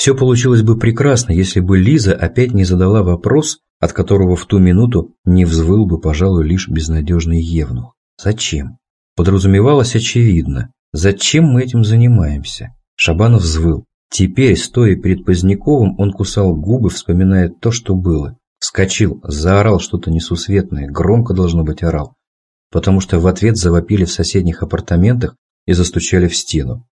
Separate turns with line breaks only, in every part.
Все получилось бы прекрасно, если бы Лиза опять не задала вопрос, от которого в ту минуту не взвыл бы, пожалуй, лишь безнадежный Евнух. Зачем? Подразумевалось очевидно. Зачем мы этим занимаемся? Шабанов взвыл. Теперь, стоя перед Поздняковым, он кусал губы, вспоминая то, что было. Вскочил, заорал что-то несусветное, громко должно быть орал. Потому что в ответ завопили в соседних апартаментах и застучали в стену.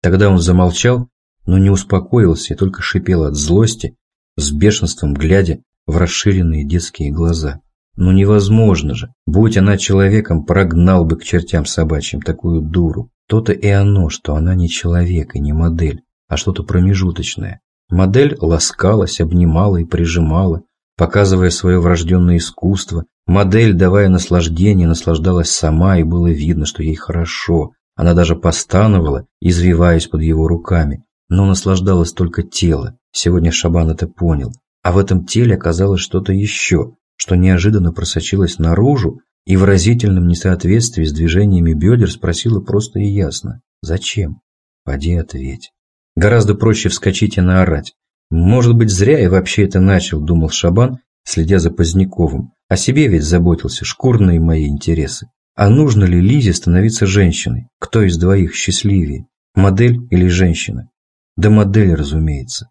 Тогда он замолчал, но не успокоился и только шипел от злости, с бешенством глядя в расширенные детские глаза. Ну невозможно же, будь она человеком, прогнал бы к чертям собачьим такую дуру. То-то и оно, что она не человек и не модель, а что-то промежуточное. Модель ласкалась, обнимала и прижимала, показывая свое врожденное искусство. Модель, давая наслаждение, наслаждалась сама, и было видно, что ей хорошо. Она даже постановала, извиваясь под его руками. Но наслаждалось только тело. Сегодня Шабан это понял. А в этом теле оказалось что-то еще, что неожиданно просочилось наружу и в разительном несоответствии с движениями бедер спросила просто и ясно «Зачем?» «Поди ответь». Гораздо проще вскочить и наорать. Может быть, зря я вообще это начал, думал Шабан, следя за Поздняковым. О себе ведь заботился, шкурные мои интересы. А нужно ли Лизе становиться женщиной? Кто из двоих счастливее? Модель или женщина? Да модель, разумеется.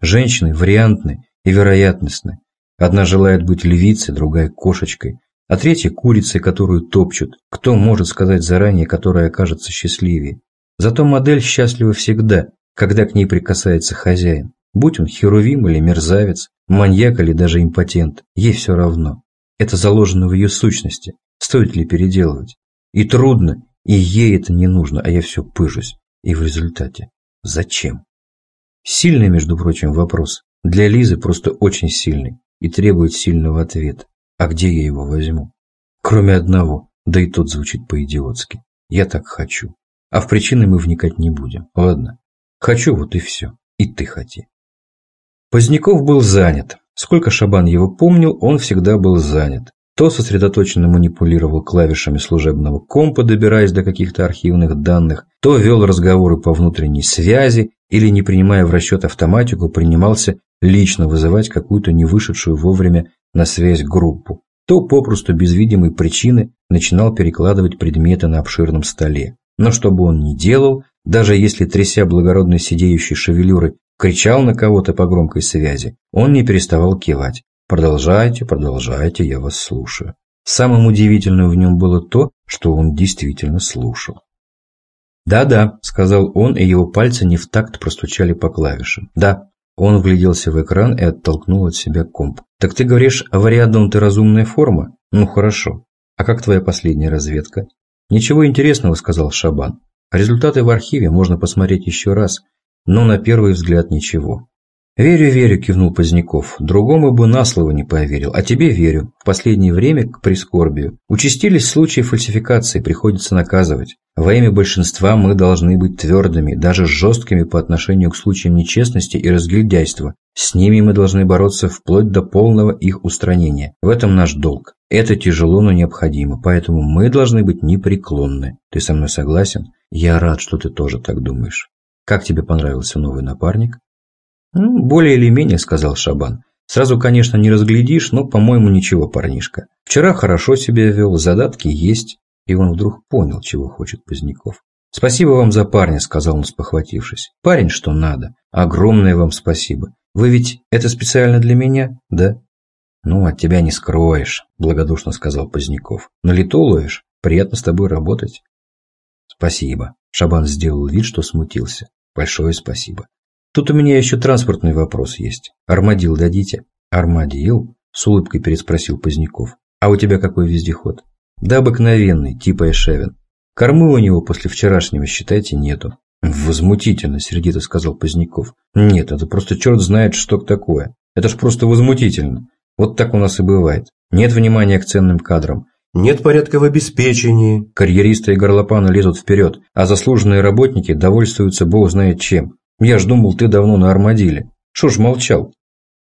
Женщины вариантны и вероятностны. Одна желает быть львицей, другая кошечкой, а третья курицей, которую топчут. Кто может сказать заранее, которая окажется счастливее? Зато модель счастлива всегда, когда к ней прикасается хозяин. Будь он херувим или мерзавец, маньяк или даже импотент, ей все равно. Это заложено в ее сущности. Стоит ли переделывать? И трудно, и ей это не нужно, а я все пыжусь. И в результате зачем? Сильный, между прочим, вопрос. Для Лизы просто очень сильный и требует сильного ответа. А где я его возьму? Кроме одного, да и тот звучит по-идиотски. Я так хочу. А в причины мы вникать не будем. Ладно. Хочу, вот и все. И ты хоти. Поздняков был занят. Сколько Шабан его помнил, он всегда был занят. То сосредоточенно манипулировал клавишами служебного компа, добираясь до каких-то архивных данных, то вел разговоры по внутренней связи или, не принимая в расчет автоматику, принимался лично вызывать какую-то не вышедшую вовремя на связь группу, то попросту без видимой причины начинал перекладывать предметы на обширном столе. Но что бы он ни делал, даже если, тряся благородной сидеющей шевелюрой, кричал на кого-то по громкой связи, он не переставал кивать. Продолжайте, продолжайте, я вас слушаю. Самым удивительным в нем было то, что он действительно слушал. «Да-да», — сказал он, и его пальцы не в такт простучали по клавишам. «Да». Он вгляделся в экран и оттолкнул от себя комп. «Так ты говоришь, авариадон ты разумная форма? Ну хорошо. А как твоя последняя разведка?» «Ничего интересного», — сказал Шабан. «Результаты в архиве можно посмотреть еще раз, но на первый взгляд ничего. «Верю, верю», – кивнул Поздняков. «Другому бы на слово не поверил, а тебе верю. В последнее время, к прискорбию, участились случаи фальсификации, приходится наказывать. Во имя большинства мы должны быть твердыми, даже жесткими по отношению к случаям нечестности и разгильдяйства. С ними мы должны бороться вплоть до полного их устранения. В этом наш долг. Это тяжело, но необходимо, поэтому мы должны быть непреклонны. Ты со мной согласен? Я рад, что ты тоже так думаешь. Как тебе понравился новый напарник?» «Ну, более или менее», – сказал Шабан. «Сразу, конечно, не разглядишь, но, по-моему, ничего, парнишка. Вчера хорошо себя вел, задатки есть». И он вдруг понял, чего хочет Поздняков. «Спасибо вам за парня», – сказал он, спохватившись. «Парень, что надо. Огромное вам спасибо. Вы ведь это специально для меня, да?» «Ну, от тебя не скроешь», – благодушно сказал Поздняков. «На лету ловишь? Приятно с тобой работать». «Спасибо». Шабан сделал вид, что смутился. «Большое спасибо. Тут у меня еще транспортный вопрос есть. Армадил дадите? Армадил? С улыбкой переспросил Поздняков. А у тебя какой вездеход? Да обыкновенный, типа Эшевин. Кормы у него после вчерашнего, считайте, нету. Возмутительно, сердито сказал Поздняков. Нет, это просто черт знает, что такое. Это ж просто возмутительно. Вот так у нас и бывает. Нет внимания к ценным кадрам. Нет порядка в обеспечении. Карьеристы и горлопаны лезут вперед, а заслуженные работники довольствуются бог знает чем. Я ж думал, ты давно на армадиле. Шо ж молчал?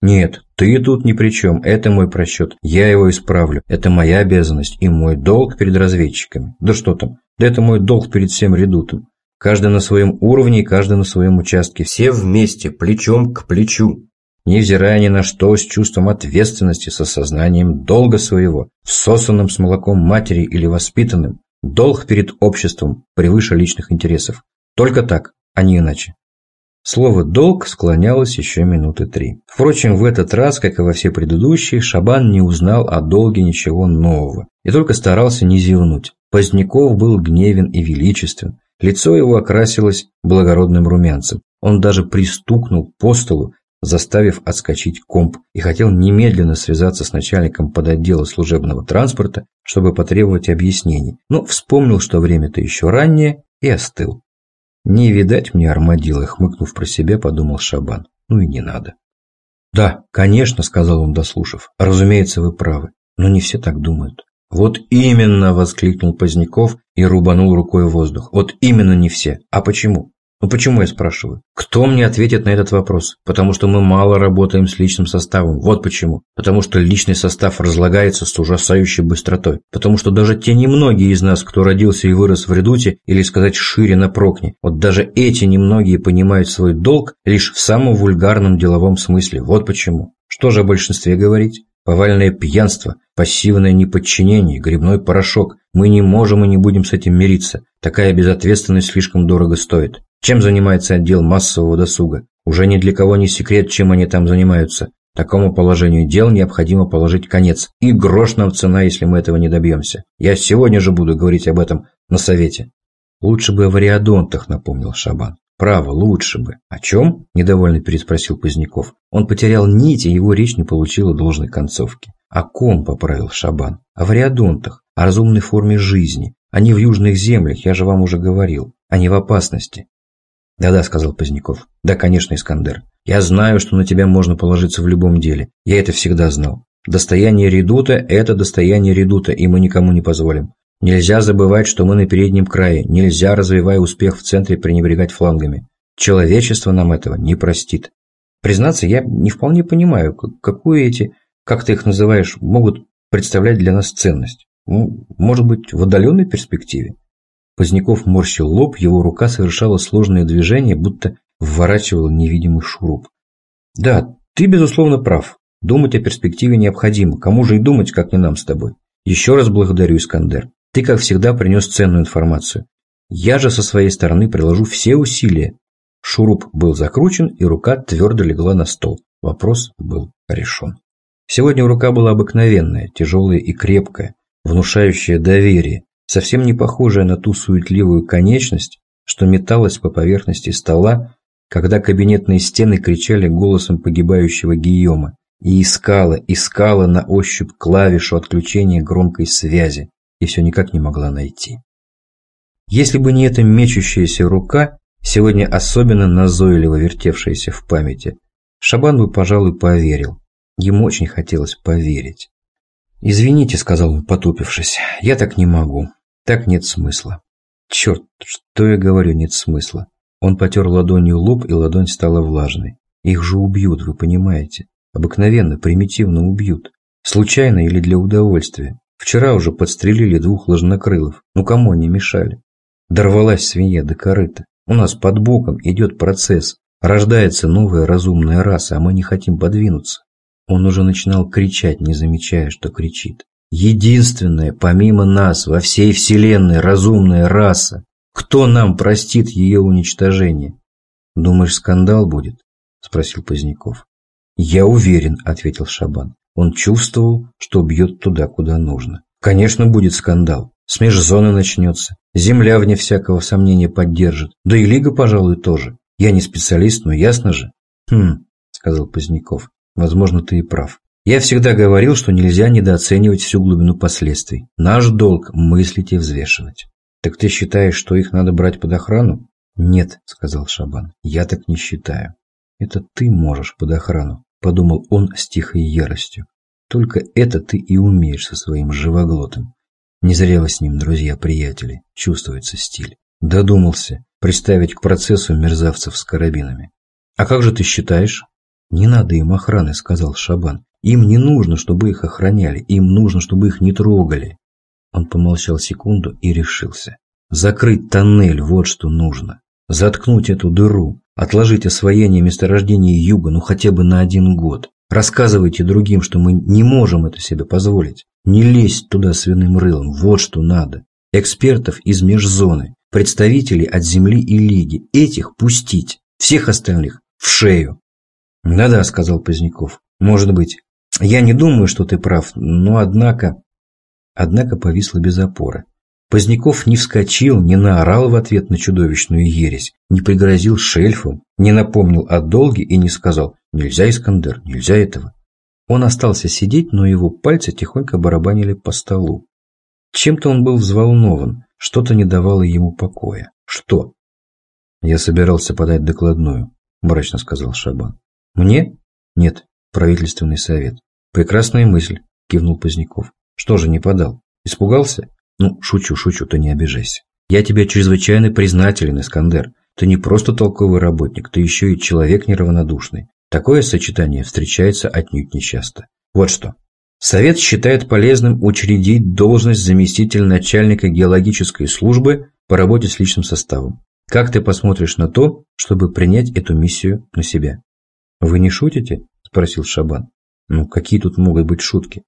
Нет, ты тут ни при чем, это мой просчет. Я его исправлю. Это моя обязанность и мой долг перед разведчиками. Да что там, да это мой долг перед всем редутом. Каждый на своем уровне и каждый на своем участке. Все вместе, плечом к плечу. Невзирая ни на что, с чувством ответственности, с осознанием долга своего, всосанным с молоком матери или воспитанным, долг перед обществом превыше личных интересов. Только так, а не иначе. Слово «долг» склонялось еще минуты три. Впрочем, в этот раз, как и во все предыдущие, Шабан не узнал о долге ничего нового и только старался не зевнуть. Поздняков был гневен и величествен, лицо его окрасилось благородным румянцем. Он даже пристукнул по столу, заставив отскочить комп, и хотел немедленно связаться с начальником подотдела служебного транспорта, чтобы потребовать объяснений, но вспомнил, что время-то еще раннее, и остыл. «Не видать мне армадилы», — хмыкнув про себя, подумал Шабан. «Ну и не надо». «Да, конечно», — сказал он, дослушав. «Разумеется, вы правы, но не все так думают». «Вот именно!» – воскликнул Поздняков и рубанул рукой в воздух. «Вот именно не все. А почему?» Ну почему я спрашиваю? Кто мне ответит на этот вопрос? Потому что мы мало работаем с личным составом. Вот почему. Потому что личный состав разлагается с ужасающей быстротой. Потому что даже те немногие из нас, кто родился и вырос в редуте, или сказать шире на прокне, вот даже эти немногие понимают свой долг лишь в самом вульгарном деловом смысле. Вот почему. Что же о большинстве говорить? Повальное пьянство, пассивное неподчинение, грибной порошок. Мы не можем и не будем с этим мириться. Такая безответственность слишком дорого стоит. Чем занимается отдел массового досуга? Уже ни для кого не секрет, чем они там занимаются. Такому положению дел необходимо положить конец. И грош нам цена, если мы этого не добьемся. Я сегодня же буду говорить об этом на совете. Лучше бы о вариадонтах, напомнил Шабан. Право, лучше бы. О чем? Недовольно переспросил Поздняков. Он потерял нить, и его речь не получила должной концовки. О ком поправил Шабан? О вариадонтах, о разумной форме жизни. Они в южных землях, я же вам уже говорил. Они в опасности. «Да-да», — сказал Поздняков. «Да, конечно, Искандер. Я знаю, что на тебя можно положиться в любом деле. Я это всегда знал. Достояние редута – это достояние редута, и мы никому не позволим. Нельзя забывать, что мы на переднем крае, нельзя, развивая успех в центре, пренебрегать флангами. Человечество нам этого не простит. Признаться, я не вполне понимаю, какую эти, как ты их называешь, могут представлять для нас ценность. Может быть, в отдаленной перспективе? Поздняков морщил лоб, его рука совершала сложные движения, будто вворачивала невидимый шуруп. Да, ты безусловно прав. Думать о перспективе необходимо. Кому же и думать, как не нам с тобой. Еще раз благодарю, Искандер. Ты, как всегда, принес ценную информацию. Я же со своей стороны приложу все усилия. Шуруп был закручен, и рука твердо легла на стол. Вопрос был решен. Сегодня рука была обыкновенная, тяжелая и крепкая, внушающая доверие, совсем не похожая на ту суетливую конечность, что металась по поверхности стола, когда кабинетные стены кричали голосом погибающего Гийома и искала, искала на ощупь клавишу отключения громкой связи и все никак не могла найти. Если бы не эта мечущаяся рука, сегодня особенно назойливо вертевшаяся в памяти, Шабан бы, пожалуй, поверил. Ему очень хотелось поверить. «Извините», — сказал он, потупившись, — «я так не могу. Так нет смысла». «Черт, что я говорю, нет смысла». Он потер ладонью лоб, и ладонь стала влажной. «Их же убьют, вы понимаете. Обыкновенно, примитивно убьют. Случайно или для удовольствия. Вчера уже подстрелили двух ложнокрылов. Ну кому они мешали? Дорвалась свинья до корыта. У нас под боком идет процесс. Рождается новая разумная раса, а мы не хотим подвинуться. Он уже начинал кричать, не замечая, что кричит. Единственная, помимо нас, во всей вселенной разумная раса. Кто нам простит ее уничтожение? Думаешь, скандал будет? Спросил Поздняков. Я уверен, ответил Шабан. Он чувствовал, что бьет туда, куда нужно. Конечно, будет скандал. С межзоны начнется. Земля, вне всякого сомнения, поддержит. Да и Лига, пожалуй, тоже. Я не специалист, но ясно же. Хм, сказал Поздняков. Возможно, ты и прав. Я всегда говорил, что нельзя недооценивать всю глубину последствий. Наш долг – мыслить и взвешивать. Так ты считаешь, что их надо брать под охрану? Нет, сказал Шабан, я так не считаю. Это ты можешь под охрану подумал он с тихой яростью. Только это ты и умеешь со своим живоглотом. Не зря вы с ним, друзья-приятели, чувствуется стиль. Додумался приставить к процессу мерзавцев с карабинами. А как же ты считаешь? Не надо им охраны, сказал Шабан. Им не нужно, чтобы их охраняли, им нужно, чтобы их не трогали. Он помолчал секунду и решился. Закрыть тоннель, вот что нужно. Заткнуть эту дыру, отложить освоение месторождений юга, ну хотя бы на один год. Рассказывайте другим, что мы не можем это себе позволить. Не лезть туда свиным рылом, вот что надо. Экспертов из межзоны, представителей от Земли и Лиги, этих пустить, всех остальных в шею. «Да-да», — сказал Поздняков, — «может быть. Я не думаю, что ты прав, но однако...» Однако повисло без опоры. Поздняков не вскочил, не наорал в ответ на чудовищную ересь, не пригрозил шельфом, не напомнил о долге и не сказал «Нельзя, Искандер, нельзя этого». Он остался сидеть, но его пальцы тихонько барабанили по столу. Чем-то он был взволнован, что-то не давало ему покоя. Что? «Я собирался подать докладную», – мрачно сказал Шабан. «Мне? Нет, правительственный совет». «Прекрасная мысль», – кивнул Поздняков. «Что же не подал? Испугался?» Ну, шучу, шучу, ты не обижайся. Я тебе чрезвычайно признателен, Искандер. Ты не просто толковый работник, ты еще и человек неравнодушный. Такое сочетание встречается отнюдь нечасто. Вот что. Совет считает полезным учредить должность заместителя начальника геологической службы по работе с личным составом. Как ты посмотришь на то, чтобы принять эту миссию на себя? Вы не шутите? Спросил Шабан. Ну, какие тут могут быть шутки?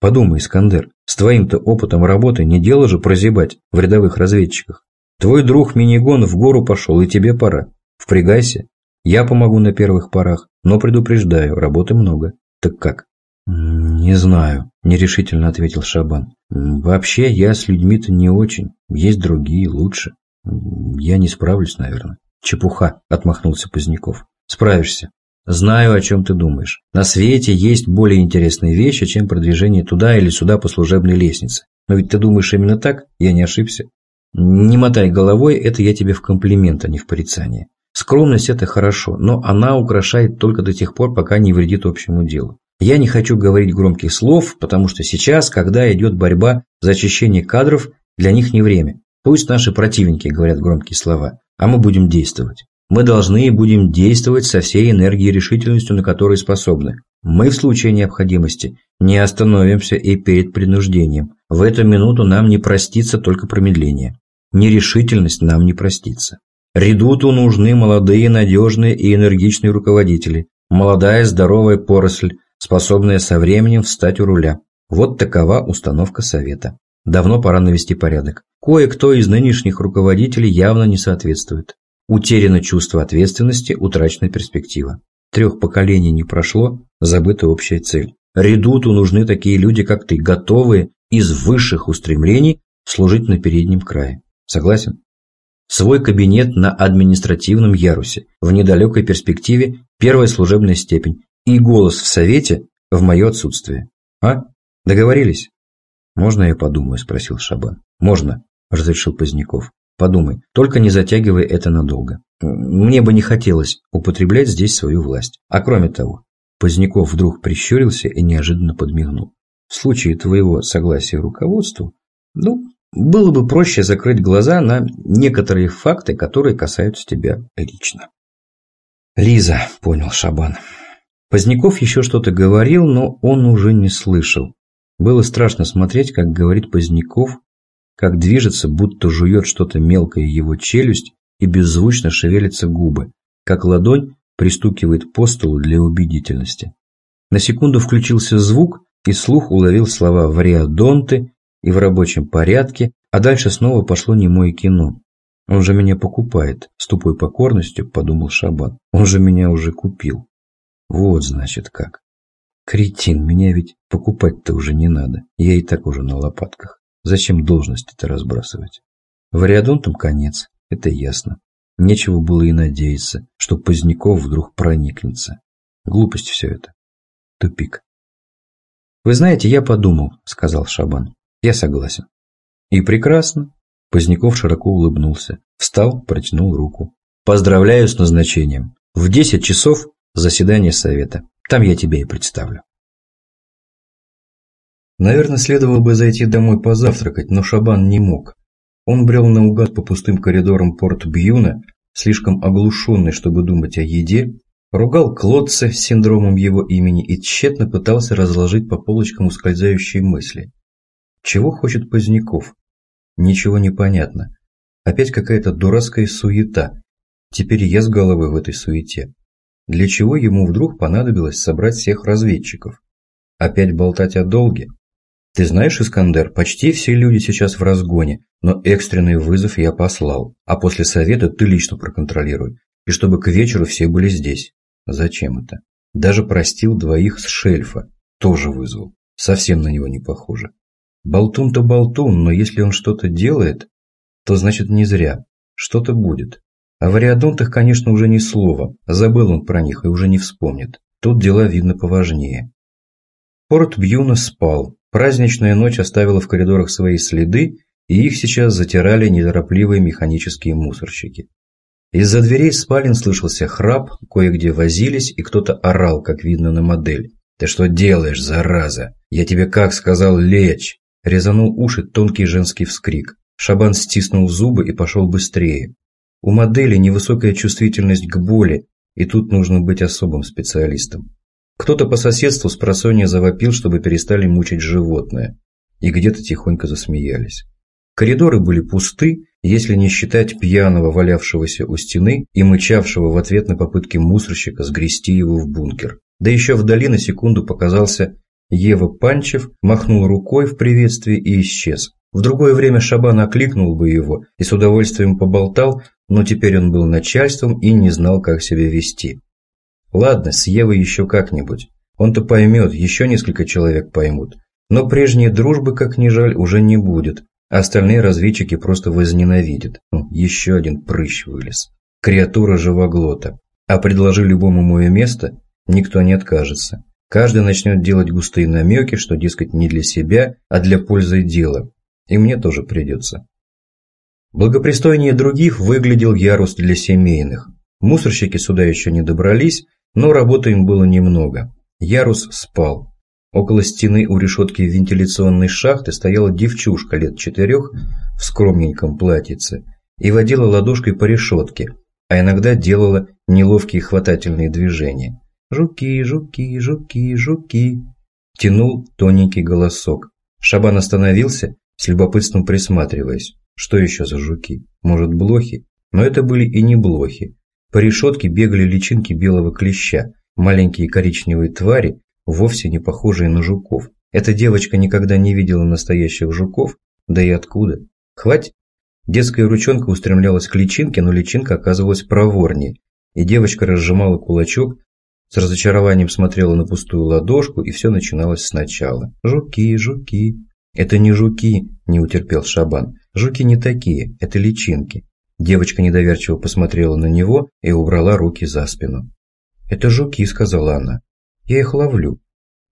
Подумай, Искандер, с твоим-то опытом работы не дело же прозябать в рядовых разведчиках. Твой друг Минигон в гору пошел, и тебе пора. Впрягайся. Я помогу на первых порах, но предупреждаю, работы много. Так как? Не знаю, нерешительно ответил Шабан. Вообще, я с людьми-то не очень. Есть другие, лучше. Я не справлюсь, наверное. Чепуха, отмахнулся Поздняков. Справишься. Знаю, о чем ты думаешь. На свете есть более интересные вещи, чем продвижение туда или сюда по служебной лестнице. Но ведь ты думаешь именно так? Я не ошибся. Не мотай головой, это я тебе в комплимент, а не в порицание. Скромность – это хорошо, но она украшает только до тех пор, пока не вредит общему делу. Я не хочу говорить громких слов, потому что сейчас, когда идет борьба за очищение кадров, для них не время. Пусть наши противники говорят громкие слова, а мы будем действовать. Мы должны и будем действовать со всей энергией и решительностью, на которые способны. Мы в случае необходимости не остановимся и перед принуждением. В эту минуту нам не простится только промедление. Нерешительность нам не простится. Редуту нужны молодые, надежные и энергичные руководители. Молодая, здоровая поросль, способная со временем встать у руля. Вот такова установка совета. Давно пора навести порядок. Кое-кто из нынешних руководителей явно не соответствует. Утеряно чувство ответственности, утрачена перспектива. Трех поколений не прошло, забыта общая цель. Редуту нужны такие люди, как ты, готовые из высших устремлений служить на переднем крае. Согласен? Свой кабинет на административном ярусе, в недалекой перспективе первая служебная степень и голос в совете в мое отсутствие. А? Договорились? Можно я подумаю, спросил Шабан. Можно, разрешил Поздняков. Подумай, только не затягивай это надолго. Мне бы не хотелось употреблять здесь свою власть. А кроме того, Поздняков вдруг прищурился и неожиданно подмигнул. В случае твоего согласия руководству, ну, было бы проще закрыть глаза на некоторые факты, которые касаются тебя лично. Лиза, понял Шабан. Поздняков еще что-то говорил, но он уже не слышал. Было страшно смотреть, как говорит Поздняков, как движется, будто жует что-то мелкое его челюсть и беззвучно шевелятся губы, как ладонь пристукивает по столу для убедительности. На секунду включился звук, и слух уловил слова «вариадонты» и «в рабочем порядке», а дальше снова пошло немое кино. «Он же меня покупает», – с тупой покорностью подумал Шабан. «Он же меня уже купил». Вот, значит, как. Кретин, меня ведь покупать-то уже не надо. Я и так уже на лопатках. Зачем должность это разбрасывать? Вариадонтам конец, это ясно. Нечего было и надеяться, что Поздняков вдруг проникнется. Глупость все это. Тупик. «Вы знаете, я подумал», — сказал Шабан. «Я согласен». «И прекрасно». Поздняков широко улыбнулся. Встал, протянул руку. «Поздравляю с назначением. В десять часов заседание совета. Там я тебя и представлю». Наверное, следовало бы зайти домой позавтракать, но Шабан не мог. Он брел наугад по пустым коридорам порт Бьюна, слишком оглушенный, чтобы думать о еде, ругал Клодца с синдромом его имени и тщетно пытался разложить по полочкам ускользающие мысли. Чего хочет Поздняков? Ничего не понятно. Опять какая-то дурацкая суета. Теперь я с головой в этой суете. Для чего ему вдруг понадобилось собрать всех разведчиков? Опять болтать о долге? Ты знаешь, Искандер, почти все люди сейчас в разгоне, но экстренный вызов я послал, а после совета ты лично проконтролируй, и чтобы к вечеру все были здесь. Зачем это? Даже простил двоих с шельфа, тоже вызвал. Совсем на него не похоже. Болтун-то болтун, но если он что-то делает, то значит не зря. Что-то будет. О вариадонтах, конечно, уже ни слова. Забыл он про них и уже не вспомнит. Тут дела, видно, поважнее. Порт Бьюна спал, Праздничная ночь оставила в коридорах свои следы, и их сейчас затирали неторопливые механические мусорщики. Из-за дверей спален слышался храп, кое-где возились, и кто-то орал, как видно на модель. «Ты что делаешь, зараза? Я тебе как сказал лечь!» Резанул уши тонкий женский вскрик. Шабан стиснул зубы и пошел быстрее. У модели невысокая чувствительность к боли, и тут нужно быть особым специалистом. Кто-то по соседству с просонья завопил, чтобы перестали мучить животное, и где-то тихонько засмеялись. Коридоры были пусты, если не считать пьяного, валявшегося у стены и мычавшего в ответ на попытки мусорщика сгрести его в бункер. Да еще вдали на секунду показался Ева Панчев, махнул рукой в приветствии и исчез. В другое время Шабан окликнул бы его и с удовольствием поболтал, но теперь он был начальством и не знал, как себя вести. Ладно, с Евой еще как-нибудь. Он-то поймет, еще несколько человек поймут. Но прежней дружбы, как ни жаль, уже не будет. А остальные разведчики просто возненавидят. Ну, еще один прыщ вылез. Креатура живоглота. А предложи любому мое место, никто не откажется. Каждый начнет делать густые намеки, что, дескать, не для себя, а для пользы дела. И мне тоже придется. Благопристойнее других выглядел ярус для семейных. Мусорщики сюда еще не добрались, но работы им было немного. Ярус спал. Около стены у решетки вентиляционной шахты стояла девчушка лет четырех в скромненьком платьице и водила ладошкой по решетке, а иногда делала неловкие хватательные движения. «Жуки, жуки, жуки, жуки!» Тянул тоненький голосок. Шабан остановился, с любопытством присматриваясь. Что еще за жуки? Может, блохи? Но это были и не блохи. По решетке бегали личинки белого клеща, маленькие коричневые твари, вовсе не похожие на жуков. Эта девочка никогда не видела настоящих жуков, да и откуда. Хватит. Детская ручонка устремлялась к личинке, но личинка оказывалась проворнее, и девочка разжимала кулачок, с разочарованием смотрела на пустую ладошку, и все начиналось сначала. «Жуки, жуки». «Это не жуки», – не утерпел Шабан. «Жуки не такие, это личинки. Девочка недоверчиво посмотрела на него и убрала руки за спину. «Это жуки», — сказала она. «Я их ловлю».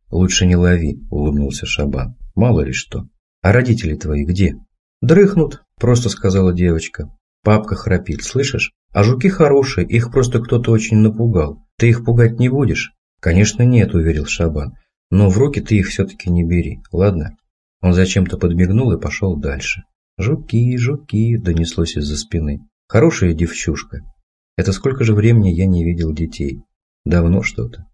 «Лучше не лови», — улыбнулся Шабан. «Мало ли что. А родители твои где?» «Дрыхнут», — просто сказала девочка. «Папка храпит, слышишь? А жуки хорошие, их просто кто-то очень напугал. Ты их пугать не будешь?» «Конечно нет», — уверил Шабан. «Но в руки ты их все-таки не бери, ладно?» Он зачем-то подмигнул и пошел дальше. «Жуки, жуки!» – донеслось из-за спины. «Хорошая девчушка. Это сколько же времени я не видел детей? Давно что-то.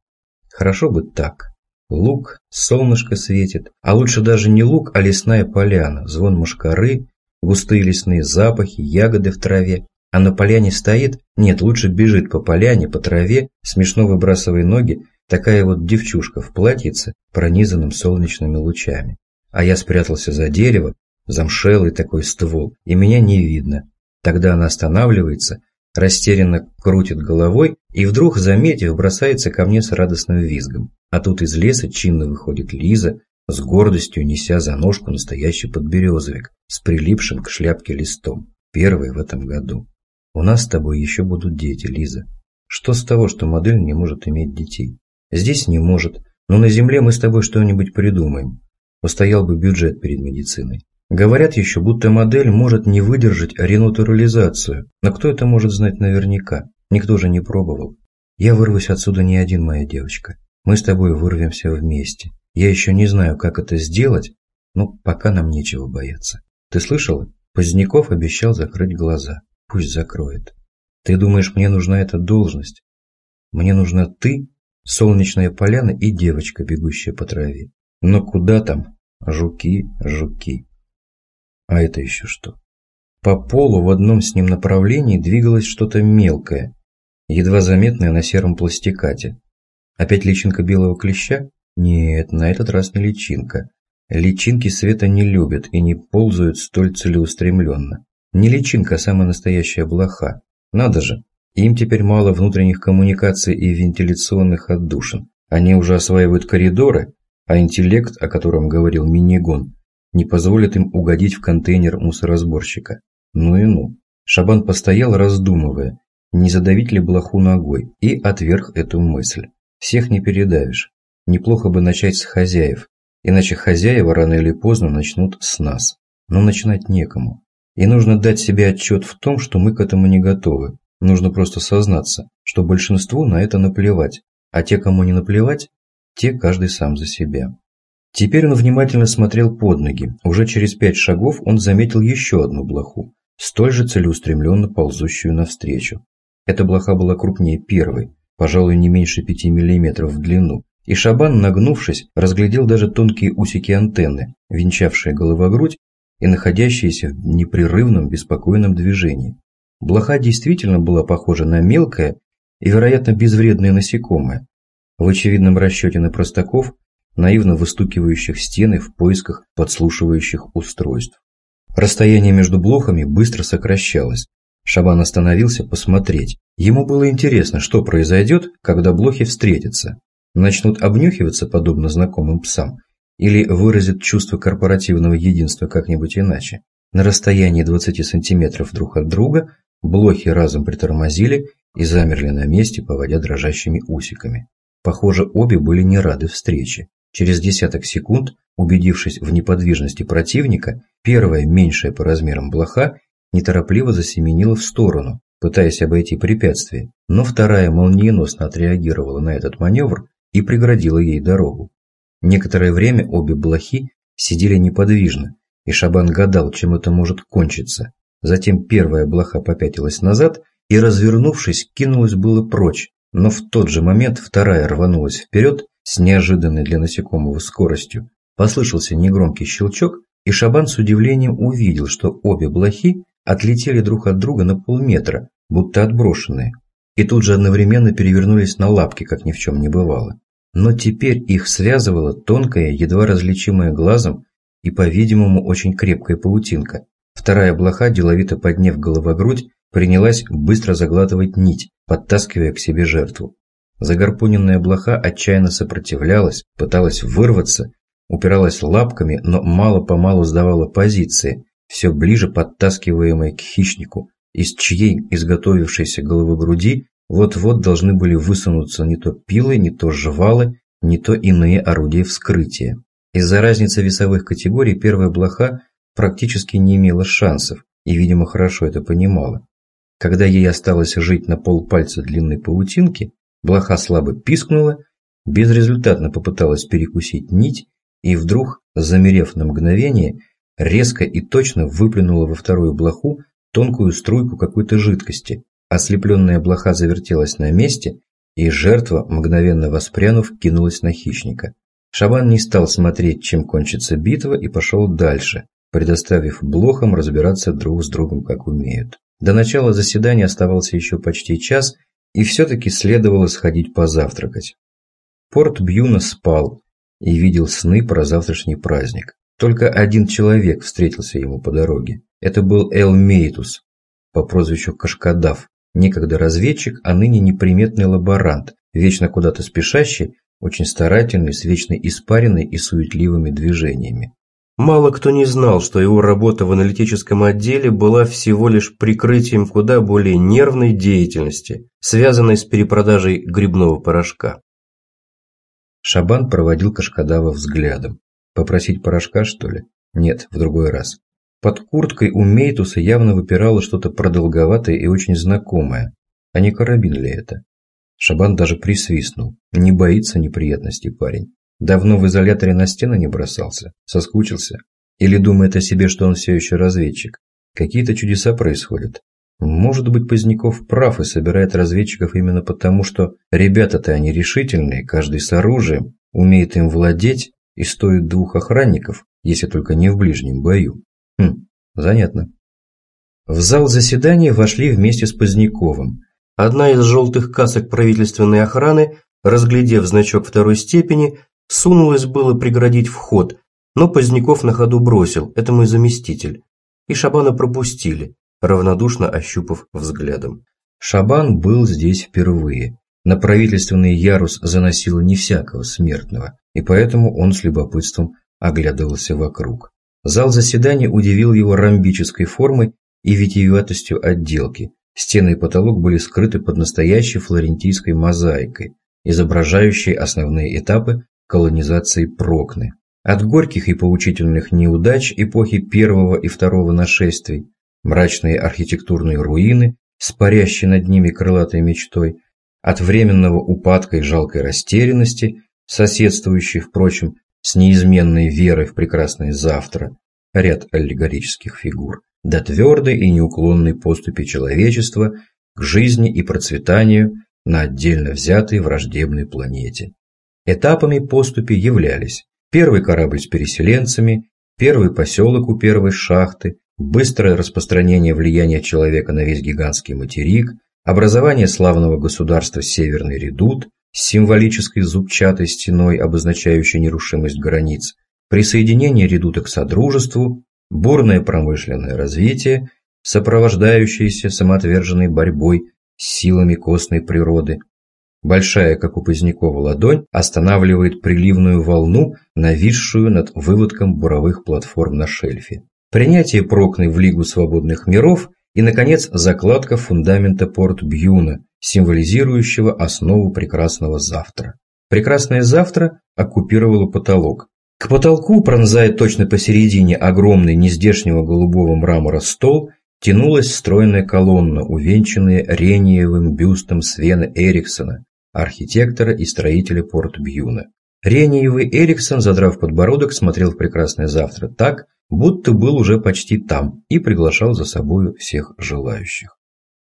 Хорошо бы так. Лук, солнышко светит, а лучше даже не лук, а лесная поляна, звон мушкары, густые лесные запахи, ягоды в траве. А на поляне стоит, нет, лучше бежит по поляне, по траве, смешно выбрасывая ноги, такая вот девчушка в платьице, пронизанном солнечными лучами. А я спрятался за дерево, замшелый такой ствол, и меня не видно. Тогда она останавливается, растерянно крутит головой и вдруг, заметив, бросается ко мне с радостным визгом. А тут из леса чинно выходит Лиза, с гордостью неся за ножку настоящий подберезовик с прилипшим к шляпке листом. Первый в этом году. У нас с тобой еще будут дети, Лиза. Что с того, что модель не может иметь детей? Здесь не может, но на земле мы с тобой что-нибудь придумаем. Устоял бы бюджет перед медициной. Говорят еще, будто модель может не выдержать ренатурализацию, но кто это может знать наверняка? Никто же не пробовал. Я вырвусь отсюда не один, моя девочка. Мы с тобой вырвемся вместе. Я еще не знаю, как это сделать, но пока нам нечего бояться. Ты слышала? Поздняков обещал закрыть глаза. Пусть закроет. Ты думаешь, мне нужна эта должность? Мне нужна ты, солнечная поляна и девочка, бегущая по траве. Но куда там? Жуки, жуки. А это еще что? По полу в одном с ним направлении двигалось что-то мелкое, едва заметное на сером пластикате. Опять личинка белого клеща? Нет, на этот раз не личинка. Личинки света не любят и не ползают столь целеустремленно. Не личинка, а самая настоящая блоха. Надо же, им теперь мало внутренних коммуникаций и вентиляционных отдушин. Они уже осваивают коридоры, а интеллект, о котором говорил Минигон, не позволит им угодить в контейнер мусоросборщика. Ну и ну. Шабан постоял, раздумывая, не задавить ли блоху ногой, и отверг эту мысль. Всех не передавишь. Неплохо бы начать с хозяев, иначе хозяева рано или поздно начнут с нас. Но начинать некому. И нужно дать себе отчет в том, что мы к этому не готовы. Нужно просто сознаться, что большинству на это наплевать, а те, кому не наплевать, те каждый сам за себя. Теперь он внимательно смотрел под ноги. Уже через пять шагов он заметил еще одну блоху, столь же целеустремленно ползущую навстречу. Эта блоха была крупнее первой, пожалуй, не меньше пяти миллиметров в длину, и Шабан, нагнувшись, разглядел даже тонкие усики антенны, венчавшие головогрудь и находящиеся в непрерывном беспокойном движении. Блоха действительно была похожа на мелкое и, вероятно, безвредное насекомое, в очевидном расчете на простаков, наивно выстукивающих стены в поисках подслушивающих устройств. Расстояние между блохами быстро сокращалось. Шабан остановился посмотреть. Ему было интересно, что произойдет, когда блохи встретятся. Начнут обнюхиваться, подобно знакомым псам, или выразят чувство корпоративного единства как-нибудь иначе. На расстоянии 20 сантиметров друг от друга Блохи разом притормозили и замерли на месте, поводя дрожащими усиками. Похоже, обе были не рады встрече. Через десяток секунд, убедившись в неподвижности противника, первая, меньшая по размерам блоха, неторопливо засеменила в сторону, пытаясь обойти препятствие, но вторая молниеносно отреагировала на этот маневр и преградила ей дорогу. Некоторое время обе блохи сидели неподвижно, и Шабан гадал, чем это может кончиться. Затем первая блоха попятилась назад и, развернувшись, кинулась было прочь, но в тот же момент вторая рванулась вперед с неожиданной для насекомого скоростью. Послышался негромкий щелчок, и Шабан с удивлением увидел, что обе блохи отлетели друг от друга на полметра, будто отброшенные, и тут же одновременно перевернулись на лапки, как ни в чем не бывало. Но теперь их связывала тонкая, едва различимая глазом и, по-видимому, очень крепкая паутинка. Вторая блоха, деловито подняв головогрудь, принялась быстро заглатывать нить, подтаскивая к себе жертву. Загорпуненная блоха отчаянно сопротивлялась, пыталась вырваться, упиралась лапками, но мало-помалу сдавала позиции, все ближе подтаскиваемой к хищнику, из чьей изготовившейся головогруди вот-вот должны были высунуться не то пилы, не то жвалы, не то иные орудия вскрытия. Из-за разницы весовых категорий первая блоха практически не имела шансов и, видимо, хорошо это понимала. Когда ей осталось жить на полпальца длинной паутинки, блоха слабо пискнула, безрезультатно попыталась перекусить нить и вдруг, замерев на мгновение, резко и точно выплюнула во вторую блоху тонкую струйку какой-то жидкости. Ослепленная блоха завертелась на месте, и жертва, мгновенно воспрянув, кинулась на хищника. Шабан не стал смотреть, чем кончится битва, и пошел дальше, предоставив блохам разбираться друг с другом как умеют. До начала заседания оставался еще почти час, и все-таки следовало сходить позавтракать. Порт Бьюна спал и видел сны про завтрашний праздник. Только один человек встретился ему по дороге. Это был Эл Мейтус по прозвищу Кашкадав, некогда разведчик, а ныне неприметный лаборант, вечно куда-то спешащий, очень старательный, с вечной испаренной и суетливыми движениями. Мало кто не знал, что его работа в аналитическом отделе была всего лишь прикрытием куда более нервной деятельности, связанной с перепродажей грибного порошка. Шабан проводил Кашкадава взглядом. Попросить порошка, что ли? Нет, в другой раз. Под курткой у Мейтуса явно выпирало что-то продолговатое и очень знакомое. А не карабин ли это? Шабан даже присвистнул. Не боится неприятностей парень. Давно в изоляторе на стены не бросался? Соскучился? Или думает о себе, что он все еще разведчик? Какие-то чудеса происходят. Может быть, Поздняков прав и собирает разведчиков именно потому, что ребята-то они решительные, каждый с оружием, умеет им владеть и стоит двух охранников, если только не в ближнем бою. Хм, занятно. В зал заседания вошли вместе с Поздняковым.
Одна из желтых касок правительственной охраны, разглядев значок второй степени, сунулась было преградить вход, но Поздняков на ходу бросил «это мой заместитель». И Шабана пропустили, равнодушно ощупав взглядом.
Шабан был здесь впервые. На правительственный ярус заносило не всякого смертного, и поэтому он с любопытством оглядывался вокруг. Зал заседания удивил его ромбической формой и витиеватостью отделки. Стены и потолок были скрыты под настоящей флорентийской мозаикой, изображающей основные этапы колонизации Прокны. От горьких и поучительных неудач эпохи первого и второго нашествий, мрачные архитектурные руины с парящей над ними крылатой мечтой, от временного упадка и жалкой растерянности, соседствующей, впрочем, с неизменной верой в прекрасное завтра, ряд аллегорических фигур, до твердой и неуклонной поступи человечества к жизни и процветанию на отдельно взятой враждебной планете. Этапами поступи являлись первый корабль с переселенцами, первый поселок у первой шахты, быстрое распространение влияния человека на весь гигантский материк, образование славного государства Северный Редут с символической зубчатой стеной, обозначающей нерушимость границ, присоединение Редута к Содружеству, бурное промышленное развитие, сопровождающееся самоотверженной борьбой с силами костной природы. Большая, как у Позднякова, ладонь останавливает приливную волну, нависшую над выводком буровых платформ на шельфе. Принятие Прокны в Лигу свободных миров и, наконец, закладка фундамента Порт-Бьюна, символизирующего основу прекрасного завтра. Прекрасное завтра оккупировало потолок, к потолку, пронзая точно посередине огромный нездешнего голубого мрамора стол, тянулась стройная колонна, увенчанная рениевым бюстом Свена Эриксона, архитектора и строителя Порт-Бьюна. Рениевый Эриксон, задрав подбородок, смотрел в прекрасное завтра так, будто был уже почти там и приглашал за собою всех желающих.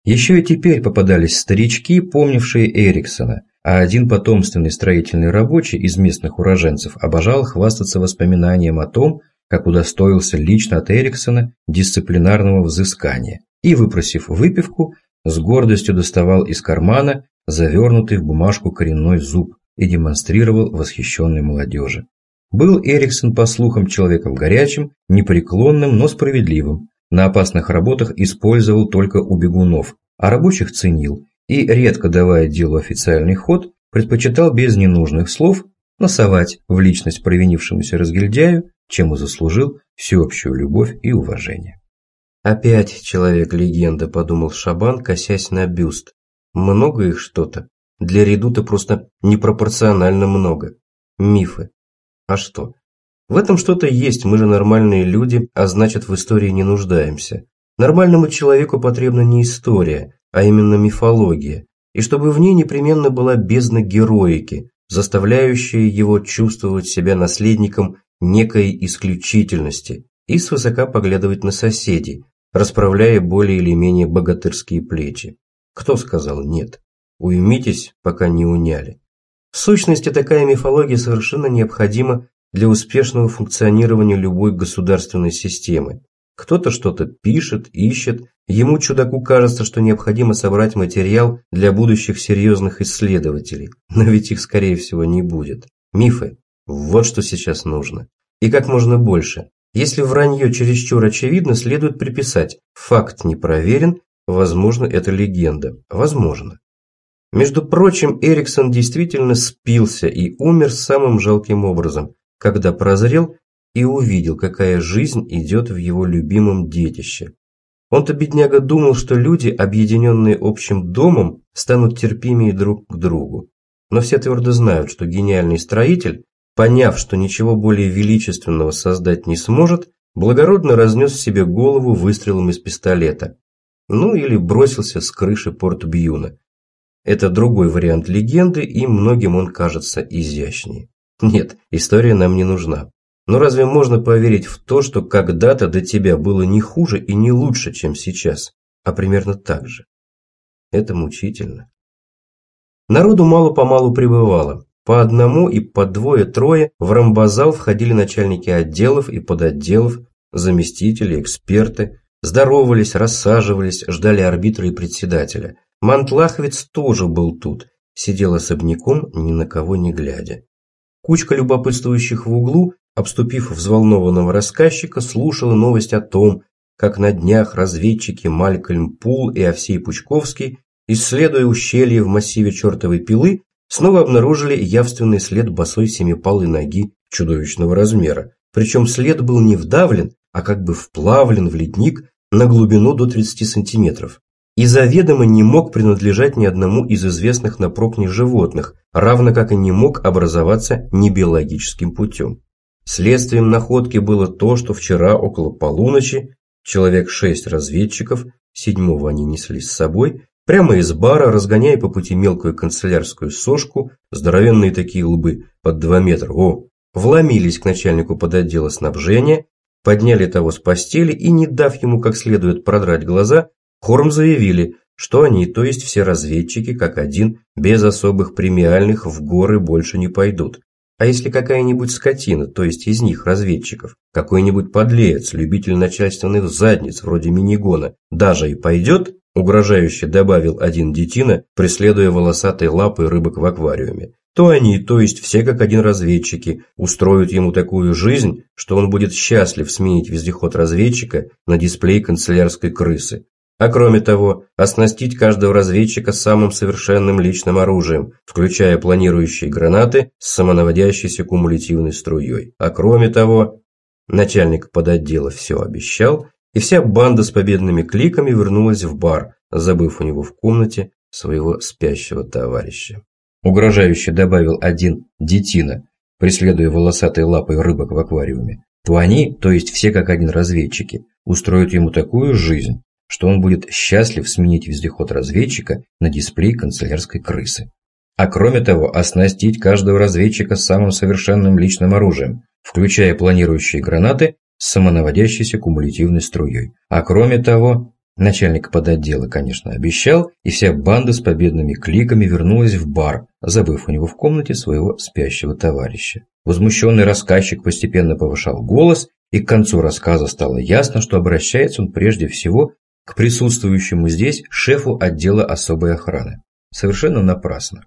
Еще и теперь попадались старички, помнившие Эриксона – а один потомственный строительный рабочий из местных уроженцев обожал хвастаться воспоминанием о том, как удостоился лично от Эриксона дисциплинарного взыскания и, выпросив выпивку, с гордостью доставал из кармана завернутый в бумажку коренной зуб и демонстрировал восхищенной молодежи. Был Эриксон, по слухам, человеком горячим, непреклонным, но справедливым. На опасных работах использовал только у бегунов, а рабочих ценил и, редко давая делу официальный ход, предпочитал без ненужных слов носовать в личность провинившемуся разгильдяю, чем и заслужил всеобщую любовь и уважение.
«Опять человек-легенда», – подумал Шабан, косясь на бюст. «Много их что-то. Для редута просто непропорционально много. Мифы. А что? В этом что-то есть, мы же нормальные люди, а значит в истории не нуждаемся. Нормальному человеку потребна не история, а именно мифология, и чтобы в ней непременно была бездна героики, заставляющая его чувствовать себя наследником некой исключительности и свысока поглядывать на соседей, расправляя более или менее богатырские плечи. Кто сказал нет? Уймитесь, пока не уняли. В сущности, такая мифология совершенно необходима для успешного функционирования любой государственной системы, кто-то что-то пишет, ищет, ему, чудаку, кажется, что необходимо собрать материал для будущих серьезных исследователей, но ведь их, скорее всего, не будет. Мифы. Вот что сейчас нужно. И как можно больше. Если вранье чересчур очевидно, следует приписать «факт не проверен», возможно, это легенда. Возможно. Между прочим, Эриксон действительно спился и умер самым жалким образом, когда прозрел и увидел, какая жизнь идет в его любимом детище. Он-то, бедняга, думал, что люди, объединенные общим домом, станут терпимее друг к другу. Но все твердо знают, что гениальный строитель, поняв, что ничего более величественного создать не сможет, благородно разнес себе голову выстрелом из пистолета. Ну или бросился с крыши Порт-Бьюна. Это другой вариант легенды, и многим он кажется изящнее. Нет, история нам не нужна. Но разве можно поверить в то, что когда-то до тебя было не хуже и не лучше, чем сейчас, а примерно так же? Это мучительно. Народу мало-помалу прибывало. По одному и по двое-трое в рамбазал входили начальники отделов и подотделов, заместители, эксперты, здоровались, рассаживались, ждали арбитра и председателя. Мантлаховец тоже был тут, сидел особняком, ни на кого не глядя. Кучка любопытствующих в углу, обступив взволнованного рассказчика, слушала новость о том, как на днях разведчики Малькольм Пул и Овсей Пучковский, исследуя ущелье в массиве чертовой пилы, снова обнаружили явственный след босой семипалой ноги чудовищного размера. Причем след был не вдавлен, а как бы вплавлен в ледник на глубину до 30 сантиметров. И заведомо не мог принадлежать ни одному из известных на прокне животных, равно как и не мог образоваться небиологическим путем. Следствием находки было то, что вчера около полуночи человек шесть разведчиков, седьмого они несли с собой, прямо из бара, разгоняя по пути мелкую канцелярскую сошку, здоровенные такие лбы под два метра, о, вломились к начальнику подотдела снабжения, подняли того с постели и, не дав ему как следует продрать глаза, хором заявили, что они, то есть все разведчики, как один, без особых премиальных в горы больше не пойдут. А если какая-нибудь скотина, то есть из них, разведчиков, какой-нибудь подлец, любитель начальственных задниц, вроде минигона, даже и пойдет, угрожающе добавил один детина, преследуя волосатой лапой рыбок в аквариуме, то они, то есть все как один разведчики, устроят ему такую жизнь, что он будет счастлив сменить вездеход разведчика на дисплей канцелярской крысы, а кроме того, оснастить каждого разведчика самым совершенным личным оружием, включая планирующие гранаты с самонаводящейся кумулятивной струей. А кроме того, начальник подотдела все обещал, и вся банда с победными кликами вернулась в бар, забыв у него в комнате своего спящего товарища.
Угрожающе добавил один детина, преследуя волосатой лапой рыбок в аквариуме. То они, то есть все как один разведчики, устроят ему такую жизнь, что он будет счастлив сменить вездеход разведчика на дисплей канцелярской крысы. А кроме того, оснастить каждого разведчика самым совершенным личным оружием, включая планирующие гранаты с самонаводящейся кумулятивной струей. А кроме того, начальник подотдела, конечно, обещал, и вся банда с победными кликами вернулась в бар, забыв у него в комнате своего спящего товарища. Возмущенный рассказчик постепенно повышал голос, и к концу рассказа стало ясно, что обращается он прежде всего к присутствующему здесь шефу отдела особой охраны. Совершенно напрасно.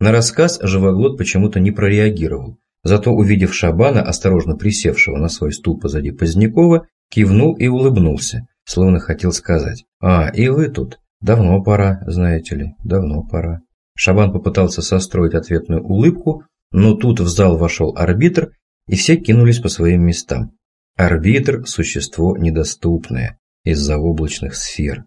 На рассказ Живоглот почему-то не прореагировал, зато, увидев Шабана, осторожно присевшего на свой стул позади Позднякова, кивнул и улыбнулся, словно хотел сказать «А, и вы тут? Давно пора, знаете ли, давно пора». Шабан попытался состроить ответную улыбку, но тут в зал вошел арбитр, и все кинулись по своим местам. Арбитр – существо недоступное, из-за облачных сфер.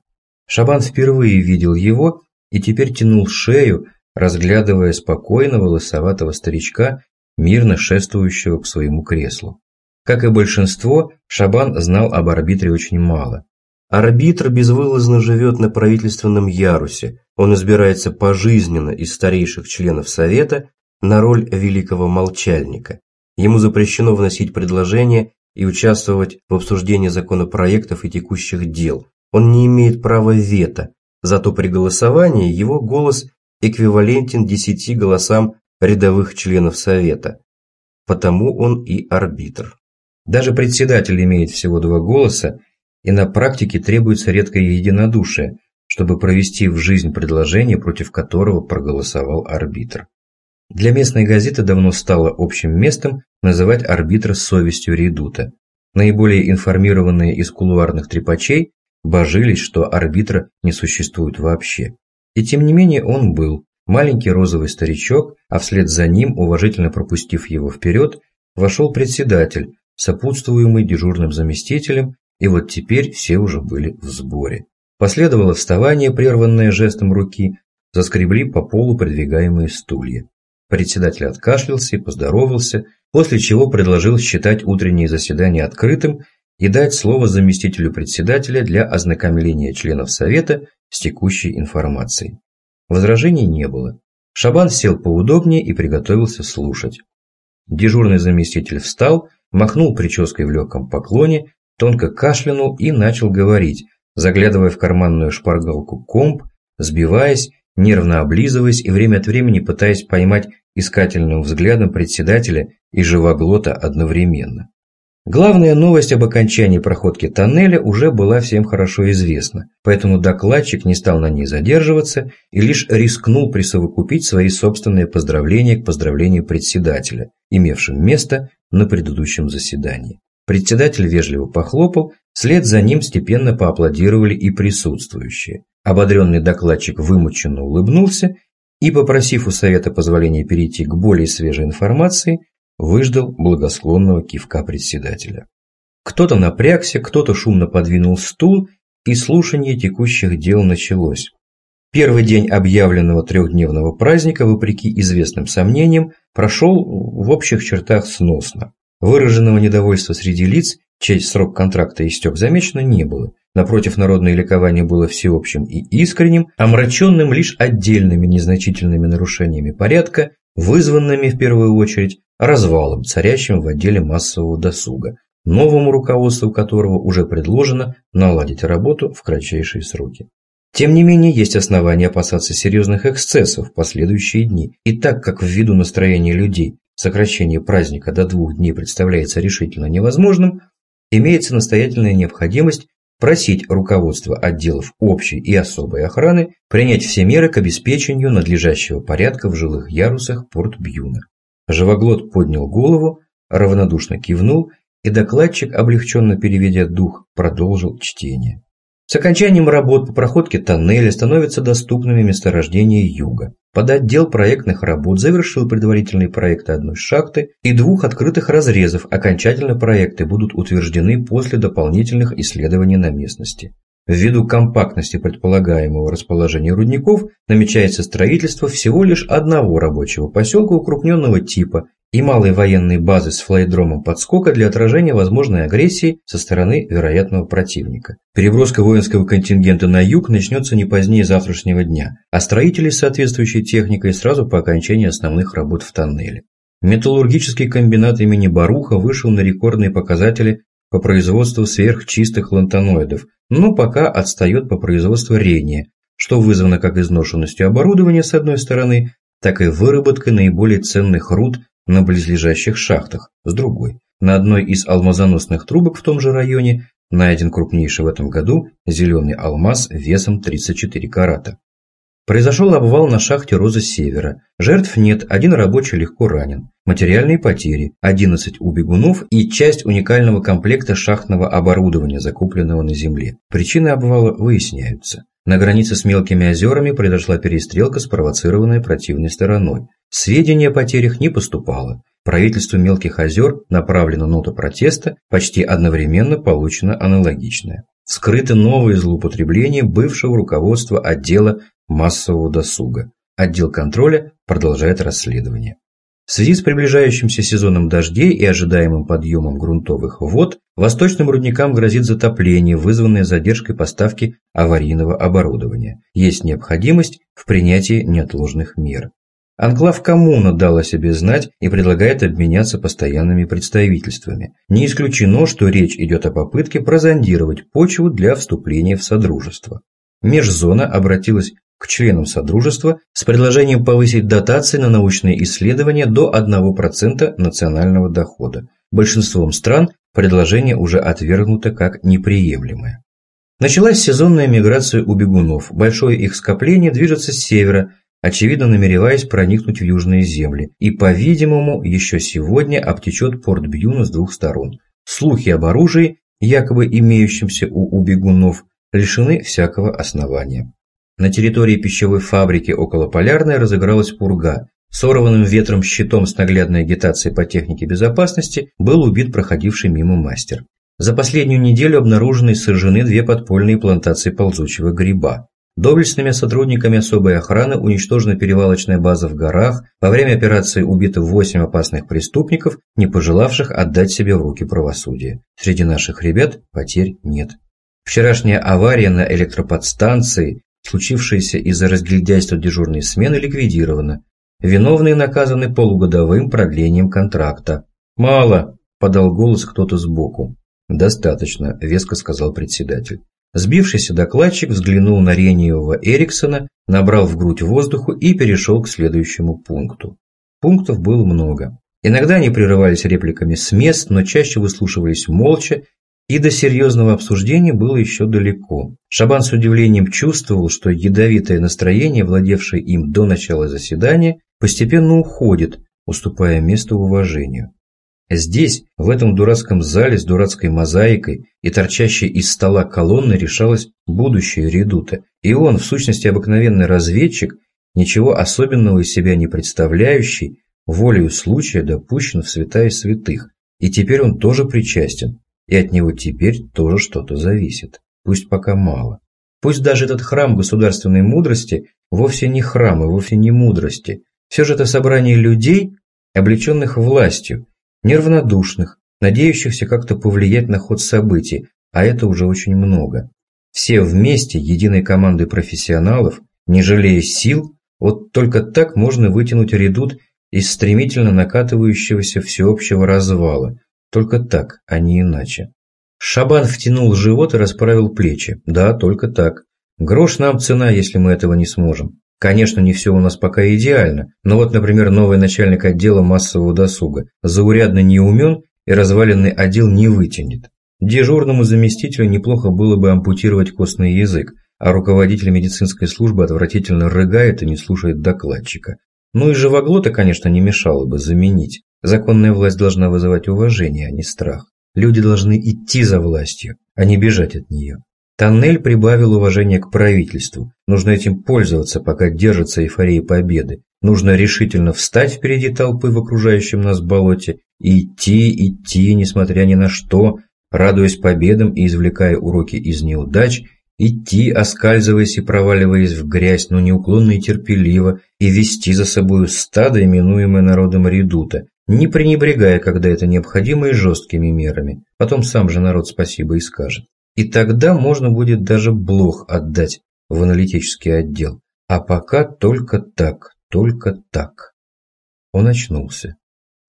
Шабан впервые видел его и теперь тянул шею, разглядывая спокойного лысоватого старичка, мирно шествующего к своему креслу. Как и большинство, Шабан знал об арбитре очень мало.
Арбитр безвылазно живет на правительственном ярусе, он избирается пожизненно из старейших членов Совета на роль великого молчальника. Ему запрещено вносить предложения и участвовать в обсуждении законопроектов и текущих дел. Он не имеет права вето, зато при голосовании его голос эквивалентен десяти голосам рядовых членов Совета. Потому он и арбитр.
Даже председатель имеет всего два голоса, и на практике требуется редкое единодушие, чтобы провести в жизнь предложение, против которого проголосовал арбитр. Для местной газеты давно стало общим местом называть арбитра совестью редута. Наиболее информированные из кулуарных трепачей божились, что арбитра не существует вообще. И тем не менее он был, маленький розовый старичок, а вслед за ним, уважительно пропустив его вперед, вошел председатель, сопутствуемый дежурным заместителем, и вот теперь все уже были в сборе. Последовало вставание, прерванное жестом руки, заскребли по полу придвигаемые стулья. Председатель откашлялся и поздоровался, после чего предложил считать утреннее заседание открытым и дать слово заместителю председателя для ознакомления членов Совета с текущей информацией. Возражений не было. Шабан сел поудобнее и приготовился слушать. Дежурный заместитель встал, махнул прической в легком поклоне, тонко кашлянул и начал говорить, заглядывая в карманную шпаргалку комп, сбиваясь нервно облизываясь и время от времени пытаясь поймать искательным взглядом председателя и живоглота одновременно. Главная новость об окончании проходки тоннеля уже была всем хорошо известна, поэтому докладчик не стал на ней задерживаться и лишь рискнул присовокупить свои собственные поздравления к поздравлению председателя, имевшим место на предыдущем заседании. Председатель вежливо похлопал, вслед за ним степенно поаплодировали и присутствующие. Ободренный докладчик вымученно улыбнулся и, попросив у совета позволения перейти к более свежей информации, выждал благосклонного кивка председателя. Кто-то напрягся, кто-то шумно подвинул стул, и слушание текущих дел началось. Первый день объявленного трехдневного праздника, вопреки известным сомнениям, прошел в общих чертах сносно. Выраженного недовольства среди лиц, чей срок контракта истек, замечено не было. Напротив, народное ликование было всеобщим и искренним, омраченным лишь отдельными незначительными нарушениями порядка, вызванными в первую очередь развалом, царящим в отделе массового досуга, новому руководству которого уже предложено наладить работу в кратчайшие сроки. Тем не менее, есть основания опасаться серьезных эксцессов в последующие дни, и так как ввиду настроения людей сокращение праздника до двух дней представляется решительно невозможным, имеется настоятельная необходимость просить руководство отделов общей и особой охраны принять все меры к обеспечению надлежащего порядка в жилых ярусах порт Бьюна. Живоглот поднял голову, равнодушно кивнул, и докладчик, облегченно переведя дух, продолжил чтение. С окончанием работ по проходке тоннеля становятся доступными месторождения юга. Под отдел проектных работ завершил предварительные проекты одной шахты и двух открытых разрезов. Окончательно проекты будут утверждены после дополнительных исследований на местности. Ввиду компактности предполагаемого расположения рудников намечается строительство всего лишь одного рабочего поселка укрупненного типа и малой военной базы с флайдромом подскока для отражения возможной агрессии со стороны вероятного противника. Переброска воинского контингента на юг начнется не позднее завтрашнего дня, а строители с соответствующей техникой сразу по окончании основных работ в тоннеле. Металлургический комбинат имени Баруха вышел на рекордные показатели по производству сверхчистых лантаноидов, но пока отстает по производству рения, что вызвано как изношенностью оборудования с одной стороны, так и выработкой наиболее ценных руд на близлежащих шахтах с другой. На одной из алмазоносных трубок в том же районе найден крупнейший в этом году зеленый алмаз весом 34 карата. Произошел обвал на шахте Роза Севера. Жертв нет, один рабочий легко ранен. Материальные потери – 11 у бегунов и часть уникального комплекта шахтного оборудования, закупленного на земле. Причины обвала выясняются. На границе с мелкими озерами произошла перестрелка, спровоцированная противной стороной. Сведения о потерях не поступало. Правительству мелких озер направлена нота протеста, почти одновременно получена аналогичная. Скрыты новые злоупотребления бывшего руководства отдела массового досуга. Отдел контроля продолжает расследование. В связи с приближающимся сезоном дождей и ожидаемым подъемом грунтовых вод, восточным рудникам грозит затопление, вызванное задержкой поставки аварийного оборудования. Есть необходимость в принятии неотложных мер. Анклав Коммуна дал о себе знать и предлагает обменяться постоянными представительствами. Не исключено, что речь идет о попытке прозондировать почву для вступления в Содружество. Межзона обратилась к членам Содружества с предложением повысить дотации на научные исследования до 1% национального дохода. Большинством стран предложение уже отвергнуто как неприемлемое. Началась сезонная миграция у бегунов. Большое их скопление движется с севера, очевидно намереваясь проникнуть в южные земли, и, по-видимому, еще сегодня обтечет порт Бьюна с двух сторон. Слухи об оружии, якобы имеющемся у убегунов, лишены всякого основания. На территории пищевой фабрики около Полярной разыгралась пурга. Сорванным ветром щитом с наглядной агитацией по технике безопасности был убит проходивший мимо мастер. За последнюю неделю обнаружены и сожжены две подпольные плантации ползучего гриба. Доблестными сотрудниками особой охраны уничтожена перевалочная база в горах, во время операции убиты 8 опасных преступников, не пожелавших отдать себе в руки правосудие. Среди наших ребят потерь нет. Вчерашняя авария на электроподстанции случившееся из-за разгильдяйства дежурной смены, ликвидировано. Виновные наказаны полугодовым продлением контракта. «Мало!» – подал голос кто-то сбоку. «Достаточно», – веско сказал председатель. Сбившийся докладчик взглянул на Рениевого Эриксона, набрал в грудь воздуху и перешел к следующему пункту. Пунктов было много. Иногда они прерывались репликами с мест, но чаще выслушивались молча, и до серьезного обсуждения было еще далеко. Шабан с удивлением чувствовал, что ядовитое настроение, владевшее им до начала заседания, постепенно уходит, уступая место уважению. Здесь, в этом дурацком зале с дурацкой мозаикой и торчащей из стола колонны решалось будущее редута, и он, в сущности обыкновенный разведчик, ничего особенного из себя не представляющий, волею случая допущен в святая святых, и теперь он тоже причастен, и от него теперь тоже что-то зависит, пусть пока мало. Пусть даже этот храм государственной мудрости вовсе не храм и вовсе не мудрости, все же это собрание людей, облеченных властью, неравнодушных, надеющихся как-то повлиять на ход событий, а это уже очень много. Все вместе, единой командой профессионалов, не жалея сил, вот только так можно вытянуть редут из стремительно накатывающегося всеобщего развала. Только так, а не иначе. Шабан втянул живот и расправил плечи. Да, только так. Грош нам цена, если мы этого не сможем. Конечно, не все у нас пока идеально, но вот, например, новый начальник отдела массового досуга заурядно не умен и разваленный отдел не вытянет. Дежурному заместителю неплохо было бы ампутировать костный язык, а руководитель медицинской службы отвратительно рыгает и не слушает докладчика. Ну и живоглота, конечно, не мешало бы заменить. Законная власть должна вызывать уважение, а не страх. Люди должны идти за властью, а не бежать от нее. Тоннель прибавил уважение к правительству. Нужно этим пользоваться, пока держится эйфория победы. Нужно решительно встать впереди толпы в окружающем нас болоте и идти, идти, несмотря ни на что, радуясь победам и извлекая уроки из неудач, идти, оскальзываясь и проваливаясь в грязь, но неуклонно и терпеливо, и вести за собою стадо, именуемое народом редута, не пренебрегая, когда это необходимо, и жесткими мерами. Потом сам же народ спасибо и скажет. И тогда можно будет даже блох отдать в аналитический отдел. А пока только так, только так. Он очнулся.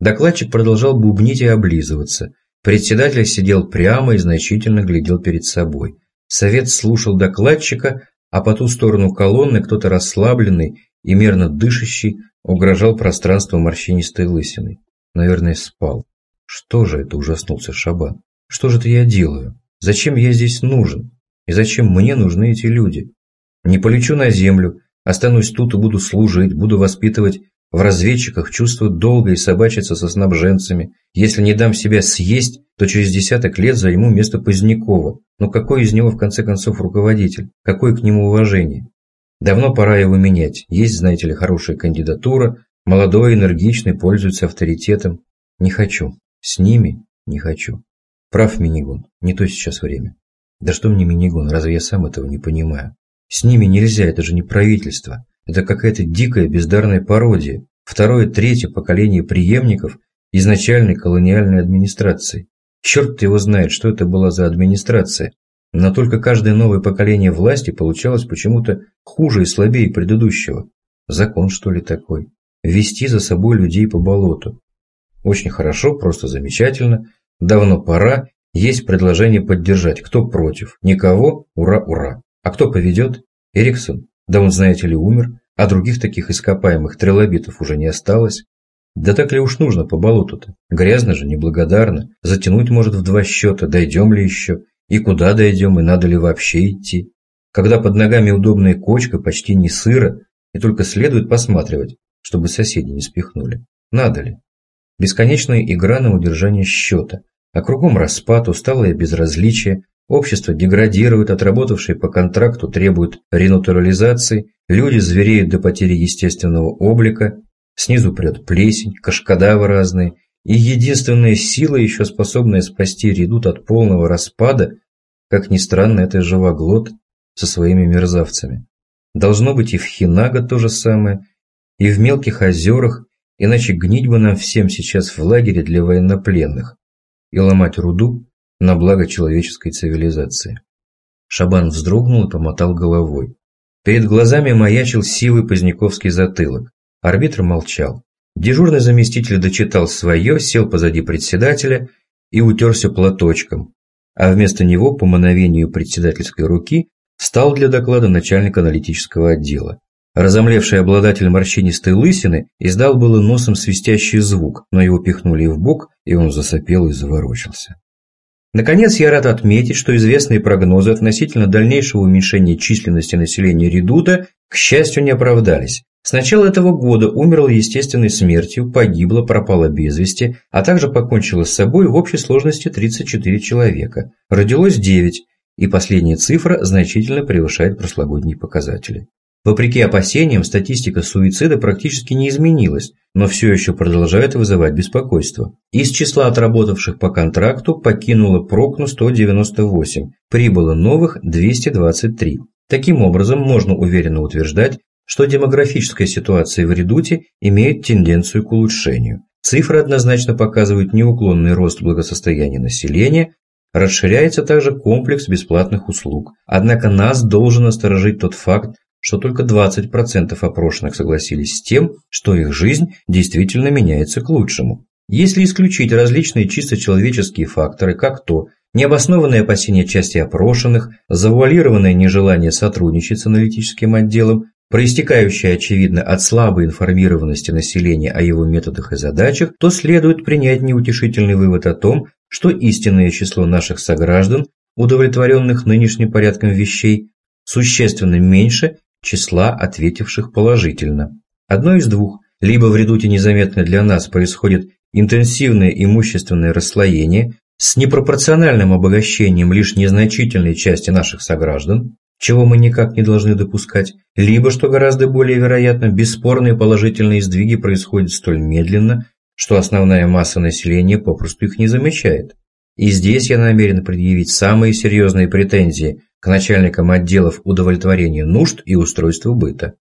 Докладчик продолжал бубнить и облизываться. Председатель сидел прямо и значительно глядел перед собой. Совет слушал докладчика, а по ту сторону колонны кто-то расслабленный и мерно дышащий угрожал пространству морщинистой лысиной. Наверное, спал. Что же это ужаснулся Шабан? Что же это я делаю? Зачем я здесь нужен? И зачем мне нужны эти люди? Не полечу на землю, останусь тут и буду служить, буду воспитывать в разведчиках чувство долга и собачиться со снабженцами. Если не дам себя съесть, то через десяток лет займу место Позднякова. Но какой из него в конце концов руководитель? Какое к нему уважение? Давно пора его менять. Есть, знаете ли, хорошая кандидатура, молодой, энергичный, пользуется авторитетом. Не хочу. С ними не хочу. Прав Минигон, не то сейчас время. Да что мне Минигон, разве я сам этого не понимаю? С ними нельзя, это же не правительство. Это какая-то дикая бездарная пародия. Второе, третье поколение преемников изначальной колониальной администрации. Черт его знает, что это была за администрация. Но только каждое новое поколение власти получалось почему-то хуже и слабее предыдущего. Закон, что ли, такой? Вести за собой людей по болоту. Очень хорошо, просто замечательно – Давно пора, есть предложение поддержать. Кто против? Никого? Ура, ура. А кто поведет? Эриксон? Да он, знаете ли, умер. А других таких ископаемых трилобитов уже не осталось. Да так ли уж нужно по болоту-то? Грязно же, неблагодарно. Затянуть может в два счета, дойдем ли еще? И куда дойдем, и надо ли вообще идти? Когда под ногами удобная кочка, почти не сыро, и только следует посматривать, чтобы соседи не спихнули. Надо ли? Бесконечная игра на удержание счета. А кругом распад, усталое безразличие, общество деградирует, отработавшие по контракту требуют ренатурализации, люди звереют до потери естественного облика, снизу прет плесень, кашкадавы разные, и единственная сила, еще способная спасти редут от полного распада, как ни странно, это живоглот со своими мерзавцами. Должно быть и в Хинага то же самое, и в мелких озерах, Иначе гнить бы нам всем сейчас в лагере для военнопленных и ломать руду на благо человеческой цивилизации. Шабан вздрогнул и помотал головой. Перед глазами маячил сивый поздняковский затылок. Арбитр молчал. Дежурный заместитель дочитал свое, сел позади председателя и утерся платочком, а вместо него, по мановению председательской руки, стал для доклада начальник аналитического отдела. Разомлевший обладатель морщинистой лысины издал было носом свистящий звук, но его пихнули в бок, и он засопел и заворочился. Наконец, я рад отметить, что известные прогнозы относительно дальнейшего уменьшения численности населения Редута, к счастью, не оправдались. С начала этого года умерла естественной смертью, погибла, пропала без вести, а также покончила с собой в общей сложности 34 человека. Родилось 9, и последняя цифра значительно превышает прошлогодние показатели. Вопреки опасениям, статистика суицида практически не изменилась, но все еще продолжает вызывать беспокойство. Из числа отработавших по контракту покинуло ПРОКНУ 198, прибыло новых 223. Таким образом, можно уверенно утверждать, что демографическая ситуация в Редуте имеет тенденцию к улучшению. Цифры однозначно показывают неуклонный рост благосостояния населения, расширяется также комплекс бесплатных услуг. Однако нас должен насторожить тот факт, что только 20% опрошенных согласились с тем, что их жизнь действительно меняется к лучшему. Если исключить различные чисто человеческие факторы, как то необоснованные опасения части опрошенных, завуалированное нежелание сотрудничать с аналитическим отделом, проистекающее, очевидно, от слабой информированности населения о его методах и задачах, то следует принять неутешительный вывод о том, что истинное число наших сограждан, удовлетворенных нынешним порядком вещей, существенно меньше числа ответивших положительно. Одно из двух. Либо в редуте незаметно для нас происходит интенсивное имущественное расслоение с непропорциональным обогащением лишь незначительной части наших сограждан, чего мы никак не должны допускать, либо, что гораздо более вероятно, бесспорные положительные сдвиги происходят столь медленно, что основная масса населения попросту их не замечает. И здесь я намерен предъявить самые серьезные претензии к начальникам отделов удовлетворения нужд и устройства быта.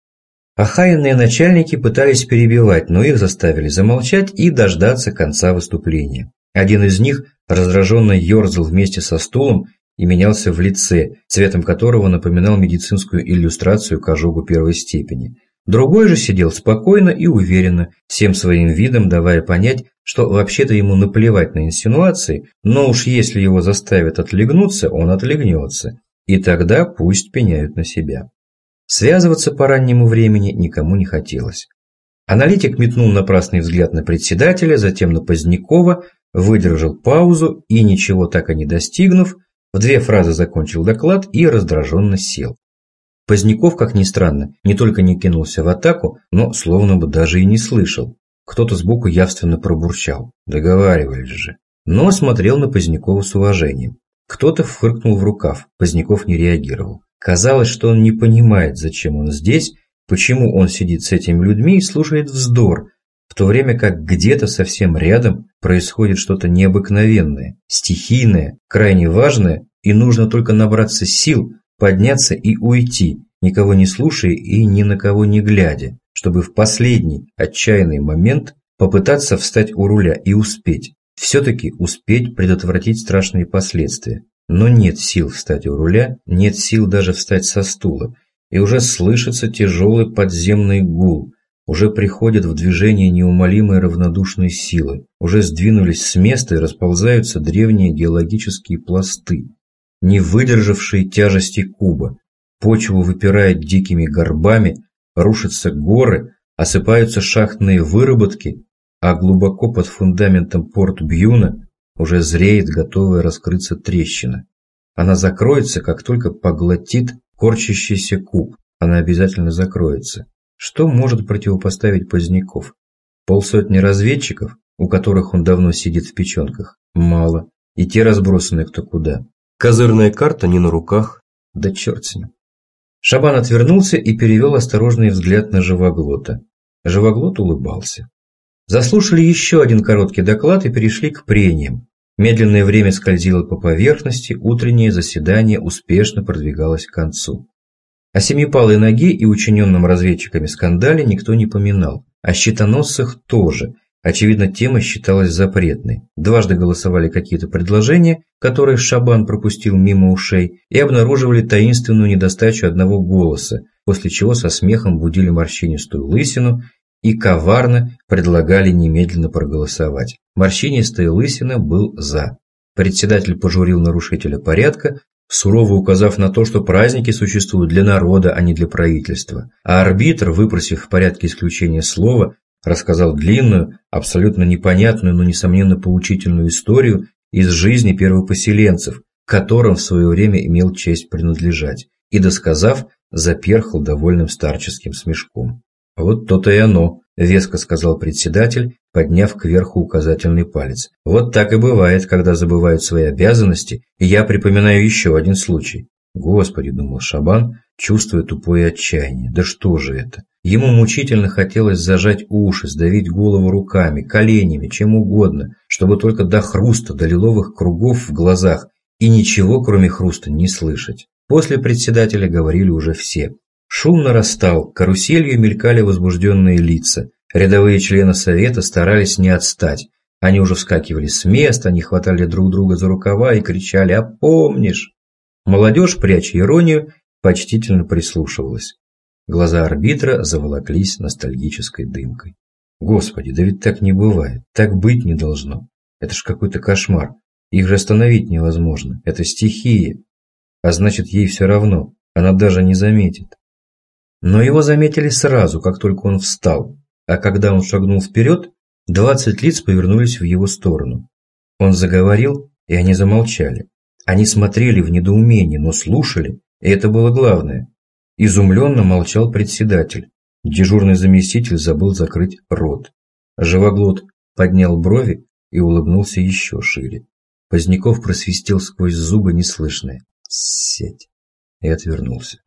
Охаянные начальники пытались перебивать, но их заставили замолчать и дождаться конца выступления. Один из них раздраженно ерзал вместе со стулом и менялся в лице, цветом которого напоминал медицинскую иллюстрацию к ожогу первой степени. Другой же сидел спокойно и уверенно, всем своим видом давая понять, что вообще-то ему наплевать на инсинуации, но уж если его заставят отлегнуться, он отлегнется, и тогда пусть пеняют на себя. Связываться по раннему времени никому не хотелось. Аналитик метнул напрасный взгляд на председателя, затем на Позднякова, выдержал паузу и, ничего так и не достигнув, в две фразы закончил доклад и раздраженно сел. Поздняков, как ни странно, не только не кинулся в атаку, но словно бы даже и не слышал. Кто-то сбоку явственно пробурчал. Договаривались же. Но смотрел на Позднякова с уважением. Кто-то фыркнул в рукав. Поздняков не реагировал. Казалось, что он не понимает, зачем он здесь, почему он сидит с этими людьми и слушает вздор, в то время как где-то совсем рядом происходит что-то необыкновенное, стихийное, крайне важное, и нужно только набраться сил, подняться и уйти, никого не слушая и ни на кого не глядя, чтобы в последний отчаянный момент попытаться встать у руля и успеть, все-таки успеть предотвратить страшные последствия. Но нет сил встать у руля, нет сил даже встать со стула, и уже слышится тяжелый подземный гул, уже приходят в движение неумолимые равнодушные силы, уже сдвинулись с места и расползаются древние геологические пласты, не выдержавшие тяжести куба. Почву выпирает дикими горбами, рушатся горы, осыпаются шахтные выработки, а глубоко под фундаментом порт Бьюна уже зреет готовая раскрыться трещина. Она закроется, как только поглотит корчащийся куб. Она обязательно закроется. Что может противопоставить Поздняков? Полсотни разведчиков, у которых он давно сидит в печенках? Мало. И те разбросаны кто куда. Козырная карта не на руках. Да черт с ним. Шабан отвернулся и перевел осторожный взгляд на Живоглота. Живоглот улыбался. Заслушали еще один короткий доклад и перешли к прениям. Медленное время скользило по поверхности, утреннее заседание успешно продвигалось к концу. О семипалой ноге и учиненном разведчиками скандале никто не поминал. О щитоносцах тоже. Очевидно, тема считалась запретной. Дважды голосовали какие-то предложения, которые Шабан пропустил мимо ушей, и обнаруживали таинственную недостачу одного голоса, после чего со смехом будили морщинистую лысину и коварно предлагали немедленно проголосовать. Морщинистая лысина был «за». Председатель пожурил нарушителя порядка, сурово указав на то, что праздники существуют для народа, а не для правительства. А арбитр, выпросив в порядке исключения слова, рассказал длинную, абсолютно непонятную, но несомненно поучительную историю из жизни первопоселенцев, которым в свое время имел честь принадлежать, и, досказав, заперхал довольным старческим смешком. «Вот то-то и оно», – веско сказал председатель, подняв кверху указательный палец. «Вот так и бывает, когда забывают свои обязанности, и я припоминаю еще один случай». «Господи», – думал Шабан, чувствуя тупое отчаяние, «да что же это?» Ему мучительно хотелось зажать уши, сдавить голову руками, коленями, чем угодно, чтобы только до хруста, до лиловых кругов в глазах и ничего, кроме хруста, не слышать. После председателя говорили уже все. Шум нарастал, каруселью мелькали возбужденные лица. Рядовые члены совета старались не отстать. Они уже вскакивали с места, они хватали друг друга за рукава и кричали «А помнишь?». Молодежь, пряча иронию, почтительно прислушивалась. Глаза арбитра заволоклись ностальгической дымкой. Господи, да ведь так не бывает, так быть не должно. Это ж какой-то кошмар. Их же остановить невозможно. Это стихия. А значит, ей все равно. Она даже не заметит. Но его заметили сразу, как только он встал. А когда он шагнул вперед, двадцать лиц повернулись в его сторону. Он заговорил, и они замолчали. Они смотрели в недоумении, но слушали, и это было главное. Изумленно молчал председатель. Дежурный заместитель забыл закрыть рот. Живоглот поднял брови и улыбнулся еще шире. Поздняков просвистел сквозь зубы неслышное. Сеть. И отвернулся.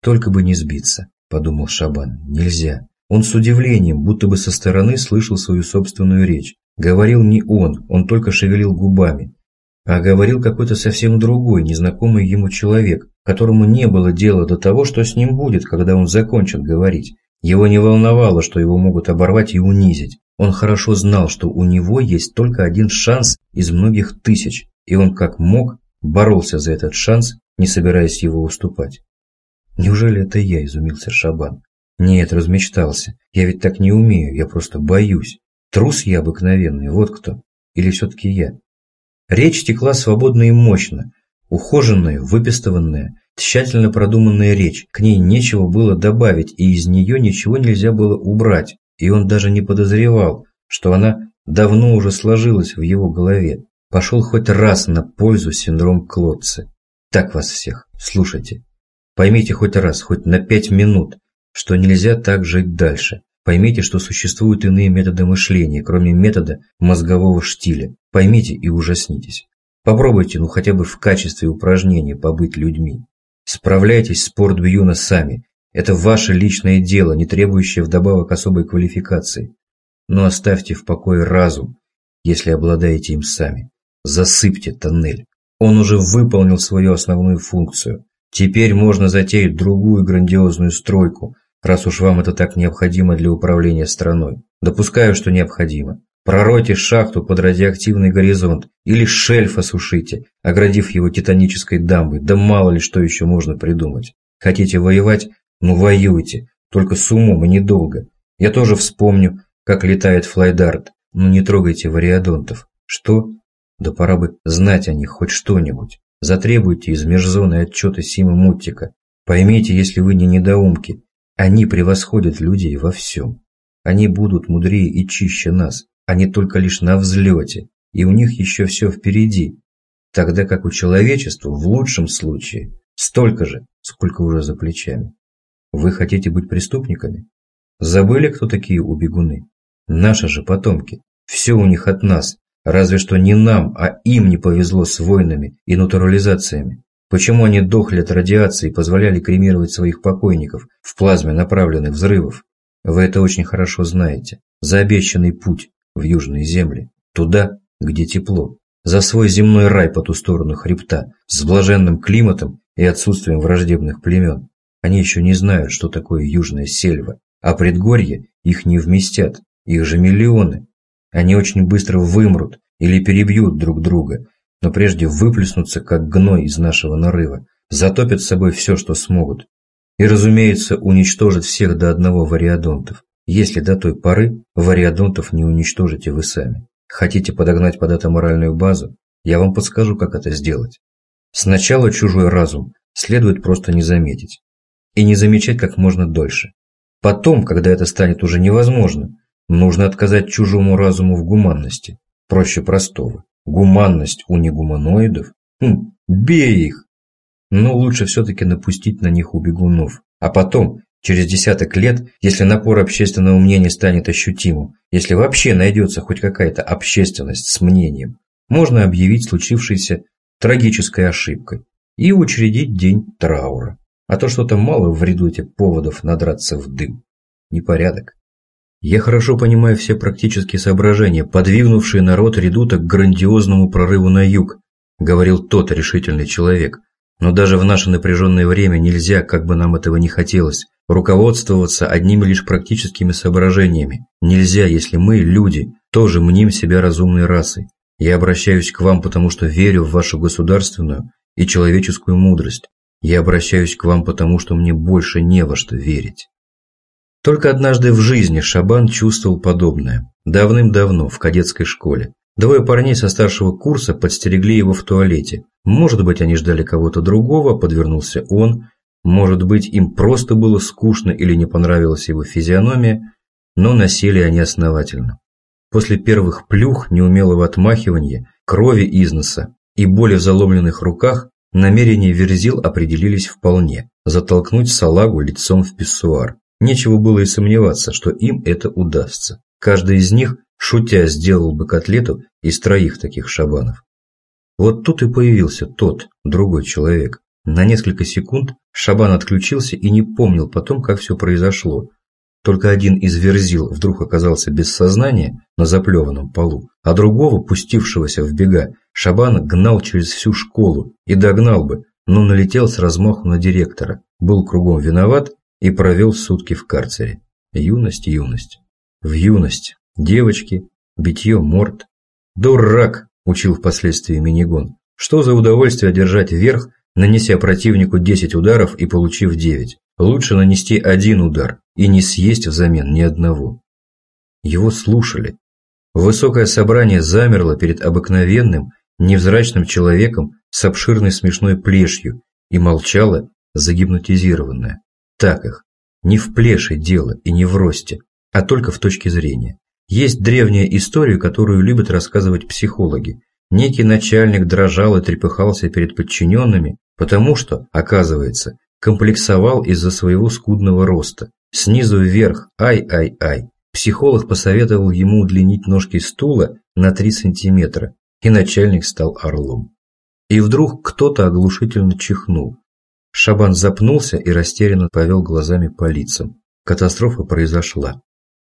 Только бы не сбиться, подумал Шабан. Нельзя. Он с удивлением, будто бы со стороны слышал свою собственную речь. Говорил не он, он только шевелил губами а говорил какой-то совсем другой, незнакомый ему человек, которому не было дела до того, что с ним будет, когда он закончит говорить. Его не волновало, что его могут оборвать и унизить. Он хорошо знал, что у него есть только один шанс из многих тысяч, и он как мог боролся за этот шанс, не собираясь его уступать. «Неужели это я?» – изумился Шабан. «Нет, размечтался. Я ведь так не умею, я просто боюсь. Трус я обыкновенный, вот кто. Или все-таки я?» Речь текла свободно и мощно, ухоженная, выпистованная, тщательно продуманная речь. К ней нечего было добавить, и из нее ничего нельзя было убрать, и он даже не подозревал, что она давно уже сложилась в его голове. Пошел хоть раз на пользу синдром Клотца. Так вас всех, слушайте. Поймите хоть раз, хоть на пять минут, что нельзя так жить дальше. Поймите, что существуют иные методы мышления, кроме метода мозгового штиля. Поймите и ужаснитесь. Попробуйте, ну хотя бы в качестве упражнения побыть людьми. Справляйтесь с портбьюна сами. Это ваше личное дело, не требующее вдобавок особой квалификации. Но оставьте в покое разум, если обладаете им сами. Засыпьте тоннель. Он уже выполнил свою основную функцию. Теперь можно затеять другую грандиозную стройку – раз уж вам это так необходимо для управления страной. Допускаю, что необходимо. Проройте шахту под радиоактивный горизонт или шельф осушите, оградив его титанической дамбой, да мало ли что еще можно придумать. Хотите воевать? Ну воюйте, только с умом и недолго. Я тоже вспомню, как летает флайдарт, но ну, не трогайте вариадонтов. Что? Да пора бы знать о них хоть что-нибудь. Затребуйте из межзоны отчеты Сима Муттика. Поймите, если вы не недоумки, они превосходят людей во всем. Они будут мудрее и чище нас. Они только лишь на взлете, и у них еще все впереди. Тогда как у человечества, в лучшем случае, столько же, сколько уже за плечами. Вы хотите быть преступниками? Забыли, кто такие убегуны? Наши же потомки. Все у них от нас. Разве что не нам, а им не повезло с войнами и натурализациями. Почему они дохли от радиации и позволяли кремировать своих покойников в плазме направленных взрывов? Вы это очень хорошо знаете. За обещанный путь в южные земли. Туда, где тепло. За свой земной рай по ту сторону хребта, с блаженным климатом и отсутствием враждебных племен. Они еще не знают, что такое южная сельва, а предгорье их не вместят, их же миллионы. Они очень быстро вымрут или перебьют друг друга, но прежде выплеснутся, как гной из нашего нарыва, затопят с собой все, что смогут. И, разумеется, уничтожат всех до одного вариадонтов. Если до той поры вариадонтов не уничтожите вы сами. Хотите подогнать под это моральную базу? Я вам подскажу, как это сделать. Сначала чужой разум следует просто не заметить. И не замечать как можно дольше. Потом, когда это станет уже невозможно, нужно отказать чужому разуму в гуманности. Проще простого. Гуманность у негуманоидов? Хм, бей их! Но лучше все-таки напустить на них у бегунов. А потом, через десяток лет, если напор общественного мнения станет ощутимым, если вообще найдется хоть какая-то общественность с мнением, можно объявить случившейся трагической ошибкой и учредить день траура. А то что-то мало в редуте поводов надраться в дым. Непорядок. Я хорошо понимаю все практические соображения, подвигнувшие народ редута к грандиозному прорыву на юг, говорил тот решительный человек. Но даже в наше напряженное время нельзя, как бы нам этого не хотелось, руководствоваться одними лишь практическими соображениями. Нельзя, если мы, люди, тоже мним себя разумной расой. Я обращаюсь к вам, потому что верю в вашу государственную и человеческую мудрость. Я обращаюсь к вам, потому что мне больше не во что верить. Только однажды в жизни Шабан чувствовал подобное. Давным-давно, в кадетской школе. Двое парней со старшего курса подстерегли его в туалете. Может быть, они ждали кого-то другого, подвернулся он. Может быть, им просто было скучно или не понравилась его физиономия, но насели они основательно. После первых плюх, неумелого отмахивания, крови из носа и боли в заломленных руках, намерения Верзил определились вполне – затолкнуть салагу лицом в писсуар. Нечего было и сомневаться, что им это удастся. Каждый из них, шутя, сделал бы котлету из троих таких шабанов. Вот тут и появился тот, другой человек. На несколько секунд Шабан отключился и не помнил потом, как все произошло. Только один из верзил вдруг оказался без сознания на заплеванном полу, а другого, пустившегося в бега, Шабан гнал через всю школу и догнал бы, но налетел с размаху на директора, был кругом виноват и провел сутки в карцере. Юность, юность. В юность. Девочки, битье морд. «Дурак!» – учил впоследствии Минигон. «Что за удовольствие одержать верх, нанеся противнику 10 ударов и получив 9? Лучше нанести один удар и не съесть взамен ни одного. Его слушали. Высокое собрание замерло перед обыкновенным, невзрачным человеком с обширной смешной плешью и молчало, загипнотизированное. Так их. Не в плеше дело и не в росте, а только в точке зрения. Есть древняя история, которую любят рассказывать психологи. Некий начальник дрожал и трепыхался перед подчиненными, потому что, оказывается, комплексовал из-за своего скудного роста. Снизу вверх, ай-ай-ай. Психолог посоветовал ему удлинить ножки стула на 3 сантиметра, и начальник стал орлом. И вдруг кто-то оглушительно чихнул. Шабан запнулся и растерянно повел глазами по лицам. Катастрофа произошла.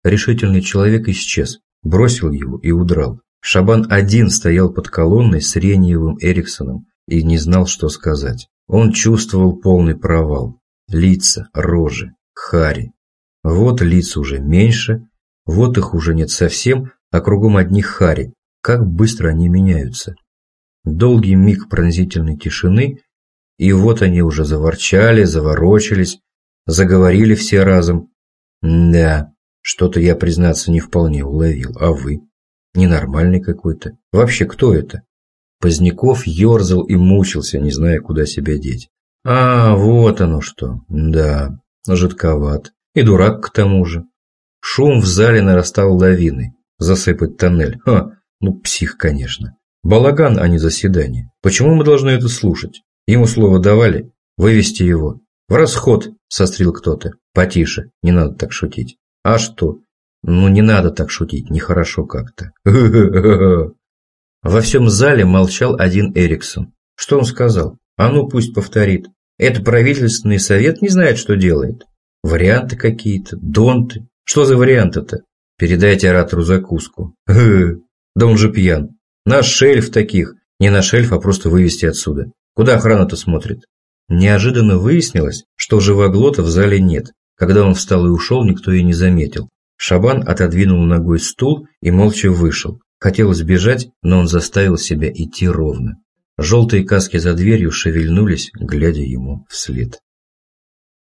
Решительный человек исчез, бросил его и удрал. Шабан один стоял под колонной с Рениевым Эриксоном и не знал, что сказать. Он чувствовал полный провал. Лица, рожи, хари. Вот лиц уже меньше, вот их уже нет совсем, а кругом одни хари. Как быстро они меняются. Долгий миг пронзительной тишины, и вот они уже заворчали, заворочились, заговорили все разом. Да, что-то я, признаться, не вполне уловил. А вы? Ненормальный какой-то. Вообще, кто это? Поздняков ерзал и мучился, не зная, куда себя деть. А, вот оно что. Да, жидковат. И дурак к тому же. Шум в зале нарастал лавиной. Засыпать тоннель. Ха, ну псих, конечно. Балаган, а не заседание. Почему мы должны это слушать? Ему слово давали. Вывести его. В расход, сострил кто-то. Потише, не надо так шутить. А что? Ну не надо так шутить, нехорошо как-то. Во всем зале молчал один Эриксон. Что он сказал? А ну пусть повторит. Это правительственный совет не знает, что делает. Варианты какие-то, донты. Что за варианты-то? Передайте оратору закуску. Да он же пьян. Наш шельф таких. Не на шельф, а просто вывести отсюда. Куда охрана-то смотрит? Неожиданно выяснилось, что живоглота в зале нет. Когда он встал и ушел, никто и не заметил. Шабан отодвинул ногой стул и молча вышел. Хотелось бежать, но он заставил себя идти ровно. Желтые каски за дверью шевельнулись, глядя ему вслед.